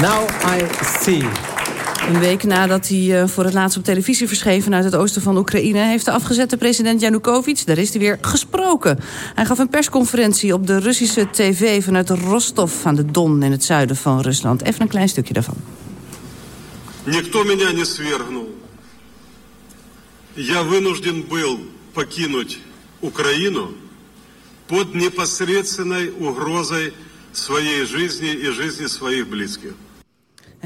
Now I
See.
Een week nadat hij eh, voor het laatst op televisie verscheen vanuit het oosten van Oekraïne... heeft de afgezette president Yanukovych, daar is hij weer, gesproken. Hij gaf een persconferentie op de Russische tv vanuit Rostov aan de Don in het zuiden van Rusland. Even een klein stukje daarvan.
Никто меня не свергнул. Я вынужден был покинуть Украину под непосредственной угрозой своей жизни и жизни своих близких.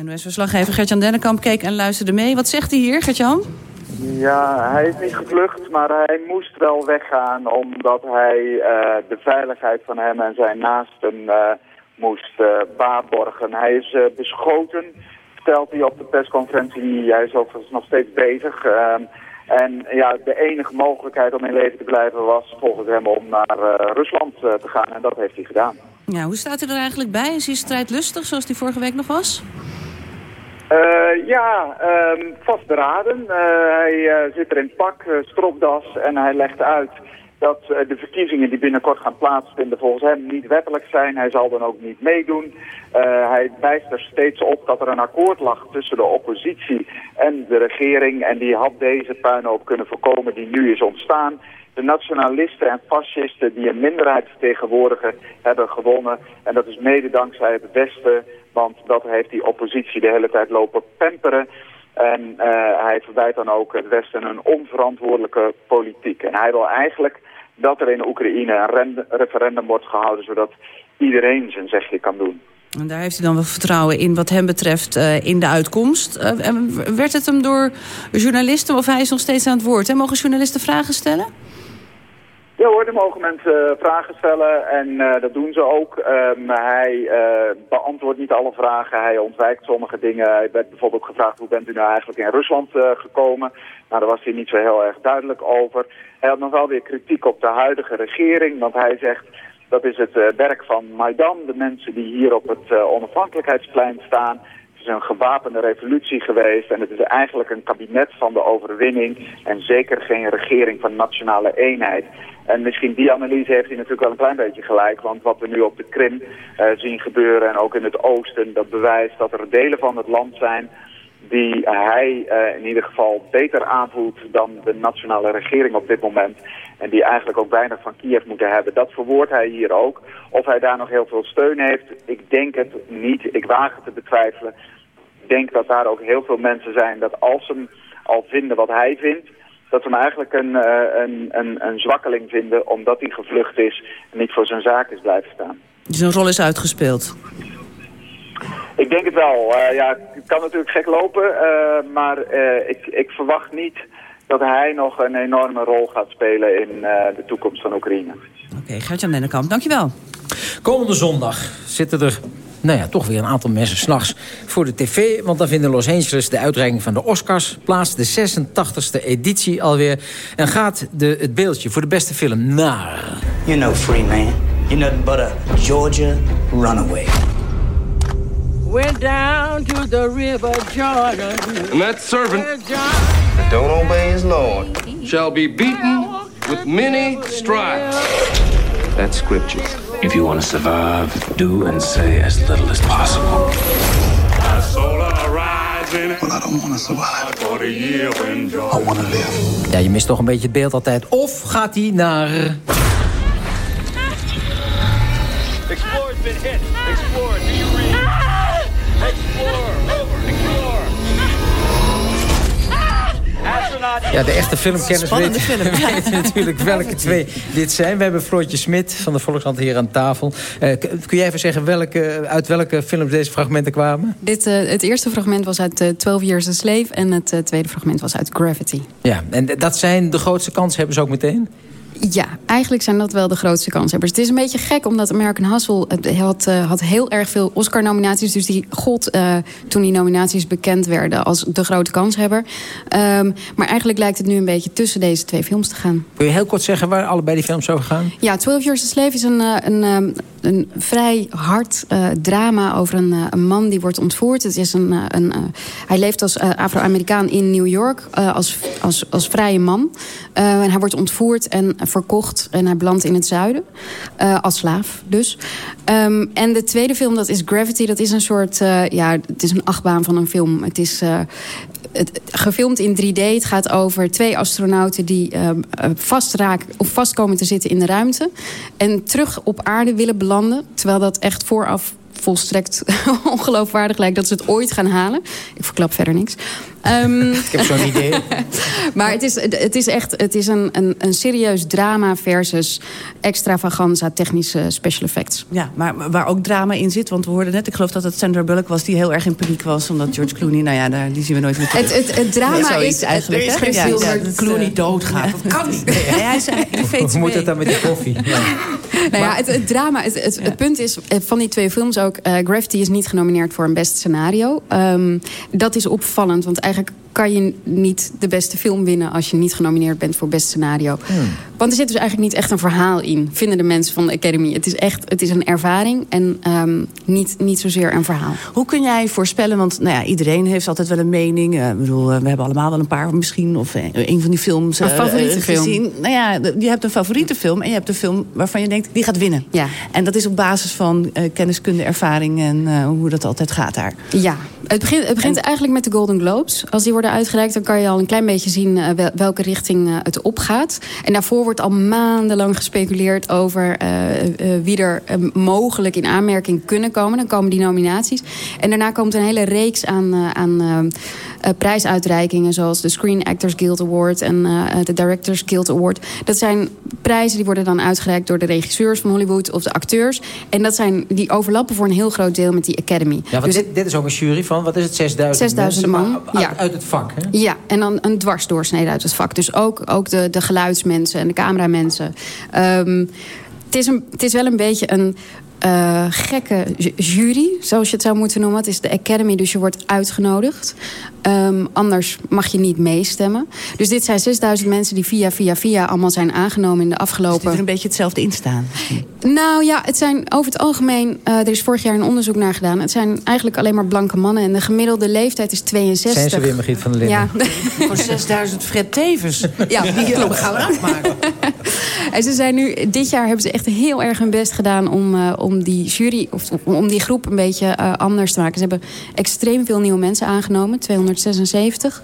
NOS-verslaggever Gertjan Dennekamp keek en luisterde mee. Wat zegt hij hier, Gertjan?
Ja, hij is niet gevlucht, maar hij moest wel weggaan omdat hij uh, de veiligheid van hem en zijn naasten uh, moest uh, waarborgen. Hij is beschoten, vertelt hij op de persconferentie. Hij is overigens nog steeds bezig. Ehm, en ja, de enige mogelijkheid om in leven te blijven was volgens hem om naar Rusland te gaan. En dat heeft hij gedaan.
Ja, hoe staat hij er eigenlijk bij? Is hij strijdlustig zoals hij vorige week nog was?
Uh, ja, um, vastberaden. Uh, hij uh, zit er in pak, stropdas en hij legt uit dat de verkiezingen die binnenkort gaan plaatsvinden volgens hem niet wettelijk zijn. Hij zal dan ook niet meedoen. hij wijst er steeds op dat er een akkoord lag tussen de oppositie en de regering. En die had deze puinhoop kunnen voorkomen die nu is ontstaan. De nationalisten en fascisten die een minderheid vertegenwoordigen hebben gewonnen. En dat is mede dankzij het Westen want dat heeft die oppositie de hele tijd lopen pamperen. En uh, hij verwijt dan ook het Westen een onverantwoordelijke politiek. En hij wil eigenlijk dat er in Oekraïne een referendum wordt gehouden... zodat iedereen zijn zegje kan doen.
En daar heeft hij dan wel vertrouwen in wat hem betreft uh, in de uitkomst. Uh, werd het hem door journalisten of hij is nog steeds aan het woord? Mogen journalisten vragen stellen?
Ja hoor, er mogen mensen vragen stellen en uh, dat doen ze ook. Um, hij uh, beantwoordt niet alle vragen, hij ontwijkt sommige dingen. Hij werd bijvoorbeeld gevraagd hoe bent u nou eigenlijk in Rusland gekomen. Nou, daar was hij niet zo heel erg duidelijk over. Hij had nog wel weer kritiek op de huidige regering, want hij zegt... dat is het werk van Maidan, de mensen die hier op het onafhankelijkheidsplein staan... Een gewapende revolutie geweest en het is eigenlijk een kabinet van de overwinning en zeker geen regering van nationale eenheid. En misschien die analyse heeft hij natuurlijk wel een klein beetje gelijk. Want wat we nu op de Krim uh, zien gebeuren en ook in het oosten... dat bewijst dat er delen van het land zijn die hij uh, in ieder geval beter aanvoelt dan de nationale regering op dit moment. En die eigenlijk ook weinig van Kiev moeten hebben. Dat verwoordt hij hier ook. Of hij daar nog heel veel steun heeft, ik denk het niet. Ik waag het te betwijfelen. Ik denk dat daar ook heel veel mensen zijn dat als ze hem al vinden wat hij vindt dat ze hem eigenlijk een, uh, een, een, een zwakkeling vinden omdat hij gevlucht is en niet voor zijn zaak is blijven staan.
Zijn rol is uitgespeeld?
Ik denk het wel. Uh, ja, het kan natuurlijk gek lopen, uh, maar ik, ik verwacht niet dat hij nog een enorme rol gaat spelen in de toekomst van Oekraïne.
Oké, okay, Gert-Jan Dennekamp, dankjewel.
Komende zondag zitten er nou ja, toch weer een aantal mensen s'nachts voor de tv. Want dan vinden Los Angeles de uitreiking van de Oscars plaats. De 86e editie alweer. En gaat de, het beeldje voor de beste film naar...
You know, free man. You're nothing but a Georgia runaway.
Went down to the river Jordan.
And that servant that don't obey his Lord shall be beaten with many stripes.
That's scripture. If you want to survive, do and say as little as possible.
Well, I don't want to survive. I want to live.
Ja, je mist toch een beetje het beeld altijd. Of gaat hij naar...
Explore's been hit. Explore,
Ja, de echte filmkenners weten,
film.
weten natuurlijk welke twee dit zijn. We hebben Floortje Smit van de Volkskrant hier aan tafel. Uh, kun jij even zeggen welke, uit welke films deze fragmenten kwamen?
Dit, uh, het eerste fragment was uit uh, 12 Years a Slave... en het tweede fragment was uit Gravity.
Ja, en dat zijn de grootste kansen ze ook meteen?
Ja, eigenlijk zijn dat wel de grootste kanshebbers. Het is een beetje gek, omdat American Hustle had, uh, had heel erg veel Oscar-nominaties. Dus die god uh, toen die nominaties bekend werden als de grote kanshebber. Um, maar eigenlijk lijkt het nu een beetje tussen deze twee films te gaan.
Kun je heel kort zeggen waar allebei die films over gaan?
Ja, 12 Years a Slave is een, een, een vrij hard uh, drama over een, uh, een, man die wordt ontvoerd. Het is een, uh, een, hij leeft als Afro-Amerikaan in New York als, als, als vrije man. en hij wordt ontvoerd en verkocht en hij belandt in het zuiden. als slaaf dus. Um, en de tweede film, dat is Gravity. Dat is een soort, ja, het is een achtbaan van een film. Het is het, gefilmd in 3D. Het gaat over twee astronauten die uh, vastraken of vastkomen te zitten in de ruimte. En terug op aarde willen belanden. Terwijl dat echt vooraf volstrekt ongeloofwaardig lijkt dat ze het ooit gaan halen. Ik verklap verder niks.
Um, ik heb zo'n idee.
maar het is, het is echt het is een, een, een serieus drama versus extravaganza technische special effects.
Ja, maar waar ook drama in zit. Want we hoorden net, ik geloof dat het Sandra Bullock was... die heel erg in paniek was, omdat George Clooney... nou ja, daar, die zien we nooit meer
terug. Het, het, het drama is eigenlijk...
Er is geen film waar Clooney doodgaat. Dat kan niet. Nee, hij is
Hoe moet het dan met die koffie? Ja.
nou ja, het, het drama, het, het, het, punt is eh, van die twee films ook... Uh, Gravity is niet genomineerd voor een best scenario. Um, dat is opvallend, want eigenlijk kan je niet de beste film winnen... als je niet genomineerd bent voor best scenario. Hmm. Want er zit dus eigenlijk niet echt een verhaal in... vinden de mensen van de Academy. Het is echt het is een ervaring en um, niet, niet zozeer een verhaal.
Hoe kun jij voorspellen, want nou ja, iedereen heeft altijd wel een mening. Uh, ik bedoel, we hebben allemaal wel een paar misschien... of uh, een van die films
een favoriete film.
gezien. Nou ja, je hebt een favoriete film en je hebt een film waarvan je denkt... die gaat winnen.
Ja.
En dat is op basis van kenniskunde, ervaring... en hoe dat altijd gaat daar.
Ja, het begint, het begint eigenlijk met de Golden Globes. Als die worden uitgereikt, dan kan je al een klein beetje zien uh, welke richting uh, het opgaat. En daarvoor wordt al maandenlang gespeculeerd over uh, wie er mogelijk in aanmerking kunnen komen. Dan komen die nominaties. En daarna komt een hele reeks aan, aan prijsuitreikingen, zoals de Screen Actors Guild Award en de Directors Guild Award. Dat zijn prijzen die worden dan uitgereikt door de regisseurs van Hollywood of de acteurs. En dat zijn, die overlappen voor een heel groot deel met die Academy.
Ja, dus dit, dit is ook een jury van, wat is het, 6000
6000 man.
Uit,
ja.
uit het vak. Hè?
Ja, en dan een dwarsdoorsnede uit het vak. Dus ook, ook de, de geluidsmensen en de cameramensen. Um, het, is een, het is wel een beetje een, uh, gekke jury, zoals je het zou moeten noemen. Het is de Academy, dus je wordt uitgenodigd. Um, anders mag je niet meestemmen. Dus dit zijn 6000 mensen die via, via, via allemaal zijn aangenomen in de afgelopen...
Dus er een beetje hetzelfde in staan?
Nou ja, het zijn over het algemeen... Uh, er is vorig jaar een onderzoek naar gedaan. Het zijn eigenlijk alleen maar blanke mannen. En de gemiddelde leeftijd is 62.
Zijn ze weer, Margriet van der Linden?
Ja. Voor 6000 Fred Tevens.
Ja,
die klopt. gaan we afmaken.
en ze zijn nu, dit jaar hebben ze echt heel erg hun best gedaan... om, uh, om die jury, of om die groep een beetje uh, anders te maken. Ze hebben extreem veel nieuwe mensen aangenomen. 276.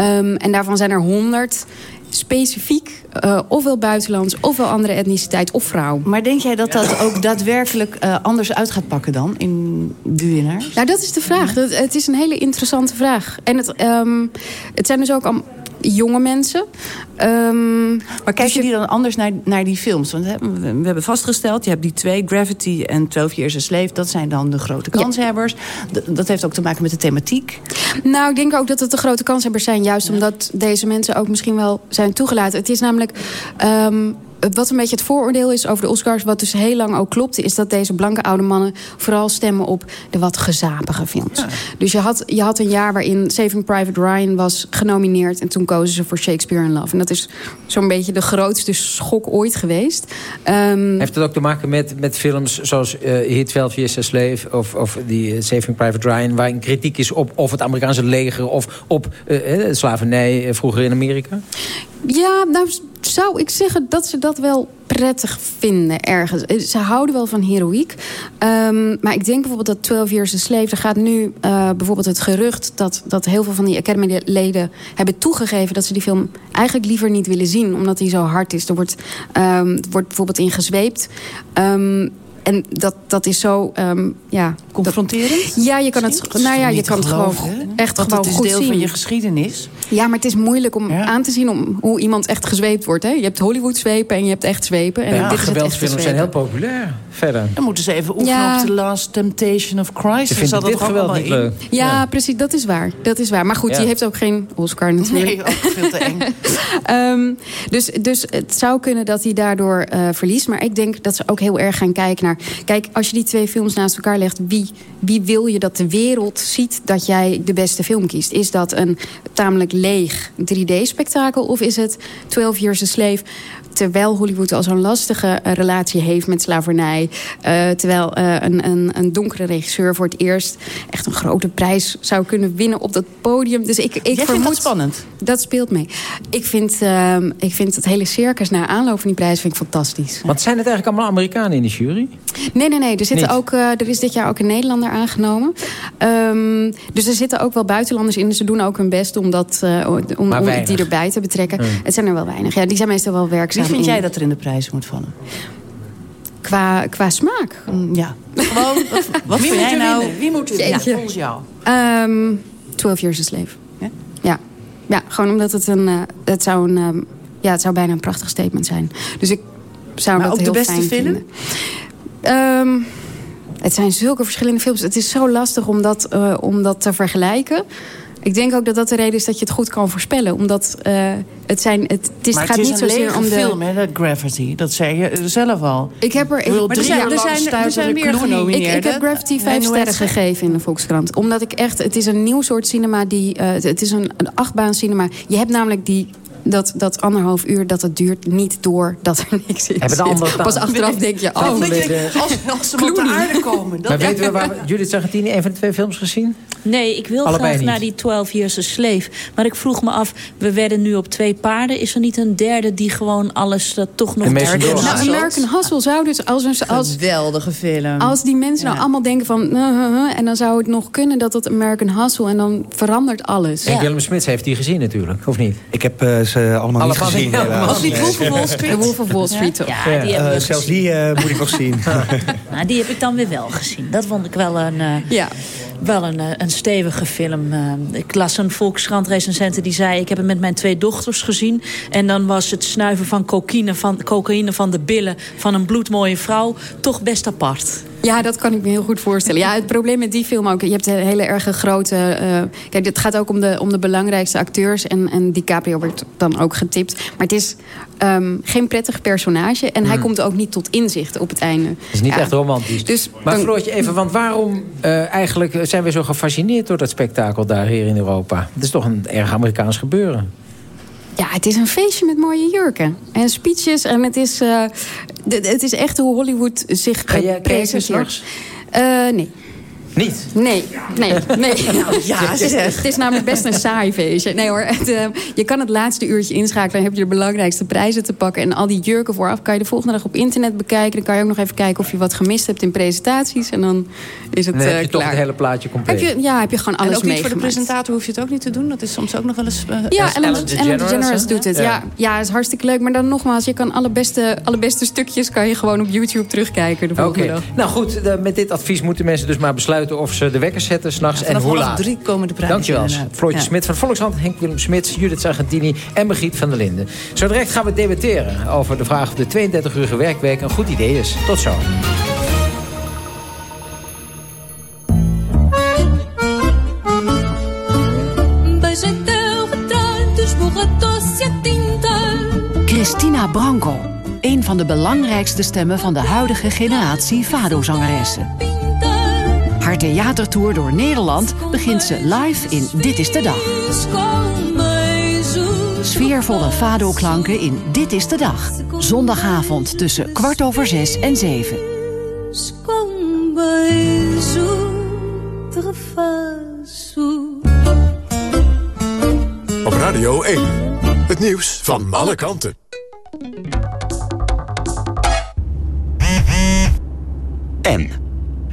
Um, en daarvan zijn er 100 specifiek uh, ofwel buitenlands, ofwel andere etniciteit of vrouw.
Maar denk jij dat dat ook daadwerkelijk uh, anders uit gaat pakken dan in de winnaars?
Nou, dat is de vraag. Dat, het is een hele interessante vraag. En het, um, het zijn dus ook al jonge mensen. Um,
maar kijk je die dan anders naar, naar die films? Want we, we hebben vastgesteld, je hebt die twee, Gravity en 12 Years a Slave. Dat zijn dan de grote kanshebbers. Ja. Dat heeft ook te maken met de thematiek.
Nou, ik denk ook dat het de grote kanshebbers zijn. Juist ja. omdat deze mensen ook misschien wel zijn toegelaten. Het is namelijk... Um, wat een beetje het vooroordeel is over de Oscars... wat dus heel lang ook klopte... is dat deze blanke oude mannen vooral stemmen op de wat gezapige films. Ja. Dus je had, je had een jaar waarin Saving Private Ryan was genomineerd... en toen kozen ze voor Shakespeare in Love. En dat is zo'n beetje de grootste schok ooit geweest. Um,
Heeft het ook te maken met, met films zoals uh, Hit 12 Years a Slave... of, of die uh, Saving Private Ryan... waarin kritiek is op of het Amerikaanse leger... of op uh, slavernij vroeger in Amerika?
Ja, nou zou ik zeggen dat ze dat wel prettig vinden ergens. Ze houden wel van heroïek. Um, maar ik denk bijvoorbeeld dat 12 Years a Slave... er gaat nu uh, bijvoorbeeld het gerucht... Dat, dat heel veel van die Academy-leden hebben toegegeven... dat ze die film eigenlijk liever niet willen zien... omdat hij zo hard is. Er wordt, er wordt bijvoorbeeld in gezweept... Um, en dat, dat is zo, um, ja...
Confronterend?
Dat, ja, je kan het, nou ja, je kan het gewoon echt
Want
gewoon
het is
goed
deel
zien.
van je geschiedenis.
Ja, maar het is moeilijk om ja. aan te zien om hoe iemand echt gezweept wordt. Hè? Je hebt Hollywood zwepen en je hebt echt zwepen. En
ja,
dit
zijn heel populair. Verder.
Dan moeten ze even oefenen
Ja.
op The Last Temptation of Christ.
Ze
dat
dit
ook
geweldig
allemaal in?
leuk.
Ja,
Ja.
precies, dat is waar. Dat is waar. Maar goed,
Ja.
die heeft ook geen Oscar natuurlijk.
Nee, ook veel te eng.
Ehm, dus, dus het zou kunnen dat hij daardoor eh, verliest. Maar ik denk dat ze ook heel erg gaan kijken naar Kijk, als je die twee films naast elkaar legt... wie, wie wil je dat de wereld ziet dat jij de beste film kiest? Is dat een tamelijk leeg 3D-spektakel... of is het 12 Years a Slave terwijl Hollywood al zo'n lastige eh, relatie heeft met slavernij... Uh, terwijl uh, een, een, een, donkere regisseur voor het eerst echt een grote prijs zou kunnen winnen op dat podium. Dus ik, ik
Jij
vermoed,
dat spannend?
Dat speelt mee. Ik vind, uh, ik vind het hele circus na aanloop van die prijs vind ik fantastisch.
Want zijn het eigenlijk allemaal Amerikanen in de jury?
Nee, nee, nee. Er, zitten
Niet?
ook, er is dit jaar ook een Nederlander aangenomen. Um, dus er zitten ook wel buitenlanders in. Dus ze doen ook hun best om, dat, om, om die erbij te betrekken. Het zijn er wel weinig. Ja, die zijn meestal wel werkzaam
vind
in.
jij dat er in de prijs moet vallen?
Qua, qua smaak?
Ja. Gewoon, wat, wat vind jij nou? Winnen? Wie moet er winnen, ja, volgens jou?
Um, 12 Years a Slave.
Ja?
ja? Ja, gewoon omdat het een... Uh, het, zou een um, ja, het zou bijna een prachtig statement zijn. Dus ik zou
maar
dat
ook
heel
de beste
fijn
film?
vinden. Um, het zijn zulke verschillende films. Het is zo lastig om dat, uh, om dat te vergelijken. Ik denk ook dat dat de reden is dat je het goed kan voorspellen. Omdat uh, het, zijn, het, het, is,
maar
gaat
het is
niet zozeer om de...
film, hè, dat Gravity. Dat zei je zelf al.
Ik heb er, ik, maar er zijn, er zijn, er zijn meer. Ik, ik heb Gravity vijf sterren gegeven in de Volkskrant. Omdat ik echt... Het is een nieuw soort cinema. Die, uh, het is een, een achtbaan cinema. Je hebt namelijk die dat, dat anderhalf uur dat het duurt niet door dat er niks in
Hebben de
zit.
anderen
Pas achteraf denk je, oh,
als, als ze op de aarde komen.
maar weten we waar Judith Sargentini een van de twee films gezien?
Nee, ik wil
Allebei
graag
niet.
naar die 12 Years a Slave. Maar ik vroeg me af, we werden nu op twee paarden. Is er niet een derde die gewoon alles uh, toch nog...
Nou, American Hustle zou dus... Als, een, als,
Geweldige film.
Als die mensen
ja.
nou allemaal denken van... Uh, uh, en dan zou het nog kunnen dat het American Hustle... en dan verandert alles.
En Willem Smits heeft die gezien natuurlijk, of niet?
Ik heb uh, allemaal, allemaal niet gezien.
Of die Wolf of Wall Street. De Wolf of Wall Street,
ja? ja, ja. die we
Zelfs die uh, moet ik nog zien.
nou, die heb ik dan weer wel gezien. Dat vond ik wel een... Uh,
ja.
Wel een, een stevige film. Uh, ik las een Volkskrant recensente die zei... ik heb hem met mijn twee dochters gezien. En dan was het snuiven van cocaïne van, cocaïne van de billen... van een bloedmooie vrouw toch best apart.
Ja, dat kan ik me heel goed voorstellen. Ja, het probleem met die film ook... je hebt een hele erg grote... Uh, kijk, het gaat ook om de, om de belangrijkste acteurs... En, en DiCaprio wordt dan ook getipt. Maar het is um, geen prettig personage... en mm. hij komt ook niet tot inzicht op het einde.
Het is niet
ja.
echt romantisch.
Dus,
maar
dan,
Floortje, even, want waarom uh, eigenlijk zijn we zo gefascineerd... door dat spektakel daar hier in Europa? Het is toch een erg Amerikaans gebeuren?
Ja, het is een feestje met mooie jurken. En speeches. En het is, uh, het is echt hoe Hollywood zich
Ga jij.
Uh, nee.
Niet?
Nee, nee, nee.
Ja,
het, is, het is namelijk best een saai feestje. Nee hoor, het, uh, je kan het laatste uurtje inschakelen... dan heb je de belangrijkste prijzen te pakken. En al die jurken vooraf kan je de volgende dag op internet bekijken. Dan kan je ook nog even kijken of je wat gemist hebt in presentaties. En dan is het
dan heb je
klaar.
toch het hele plaatje compleet.
Heb je, ja, heb je gewoon alles
En ook niet
meegemaakt.
voor de presentator hoef je het ook niet te doen. Dat is soms ook nog wel eens... Uh,
ja, Ellen,
Ellen
Ellen DeGeneres,
DeGeneres
doet het. Ja. Ja, ja, is hartstikke leuk. Maar dan nogmaals, je kan alle beste, alle beste stukjes... kan je gewoon op YouTube terugkijken de volgende
okay.
dag.
Nou goed, met dit advies moeten mensen dus maar besluiten... of ze de wekker zetten s'nachts
ja,
en hoe laat.
drie komen de prijzen.
Dankjewel. Floortje ja. Smit van Volkshand, Henk Willem Smits, Judith Sargentini en Margriet van der Linden. Zo direct gaan we debatteren over de vraag of de 32-urige werkweek een goed idee is. Tot zo.
Christina Branco, een van de belangrijkste stemmen van de huidige generatie Fado-zangeressen. Haar theatertour door Nederland begint ze live in Dit is de Dag. Sfeervolle fado-klanken in Dit is de Dag. Zondagavond tussen kwart over zes en zeven.
Op Radio 1, het nieuws van alle kanten.
En?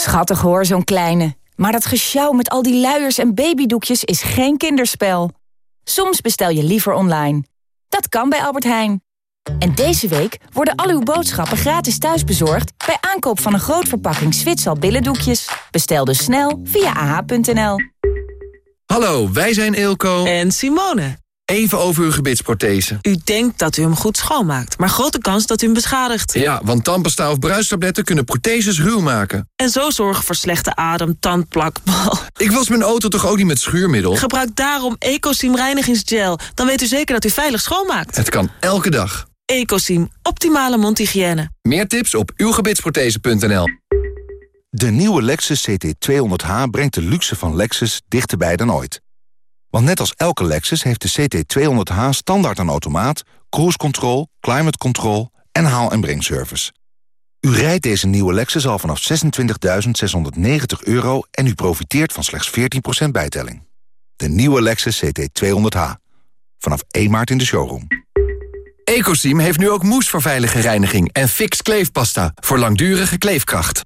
Schattig hoor, zo'n kleine. Maar dat gesjouw met al die luiers en babydoekjes is geen kinderspel. Soms bestel je liever online. Dat kan bij Albert Heijn. En deze week worden al uw boodschappen gratis thuisbezorgd... bij aankoop van een groot verpakking Zwitsal billendoekjes. Bestel dus snel via ah.nl.
Hallo, wij zijn Eelco
en Simone.
Even over uw gebitsprothese.
U denkt dat u hem goed schoonmaakt, maar grote kans dat u hem beschadigt.
Ja, want tandpasta of bruistabletten kunnen protheses ruw maken.
En zo zorgen voor slechte adem, tandplak, bal.
Ik was mijn auto toch ook niet met schuurmiddel?
Gebruik daarom Ecosim reinigingsgel. Dan weet u zeker dat u veilig schoonmaakt.
Het kan elke dag.
Ecosim, optimale mondhygiëne.
Meer tips op uwgebitsprothese.nl
De nieuwe Lexus CT200H brengt de luxe van Lexus dichterbij dan ooit. Want net als elke Lexus heeft de CT200H standaard een automaat... cruise control, climate control en haal- en brengservice. U rijdt deze nieuwe Lexus al vanaf 26.690 euro... en u profiteert van slechts 14% bijtelling. De nieuwe Lexus CT200H. Vanaf 1 maart in de showroom.
Ecosim heeft nu ook moes voor veilige reiniging... en fix kleefpasta voor langdurige kleefkracht.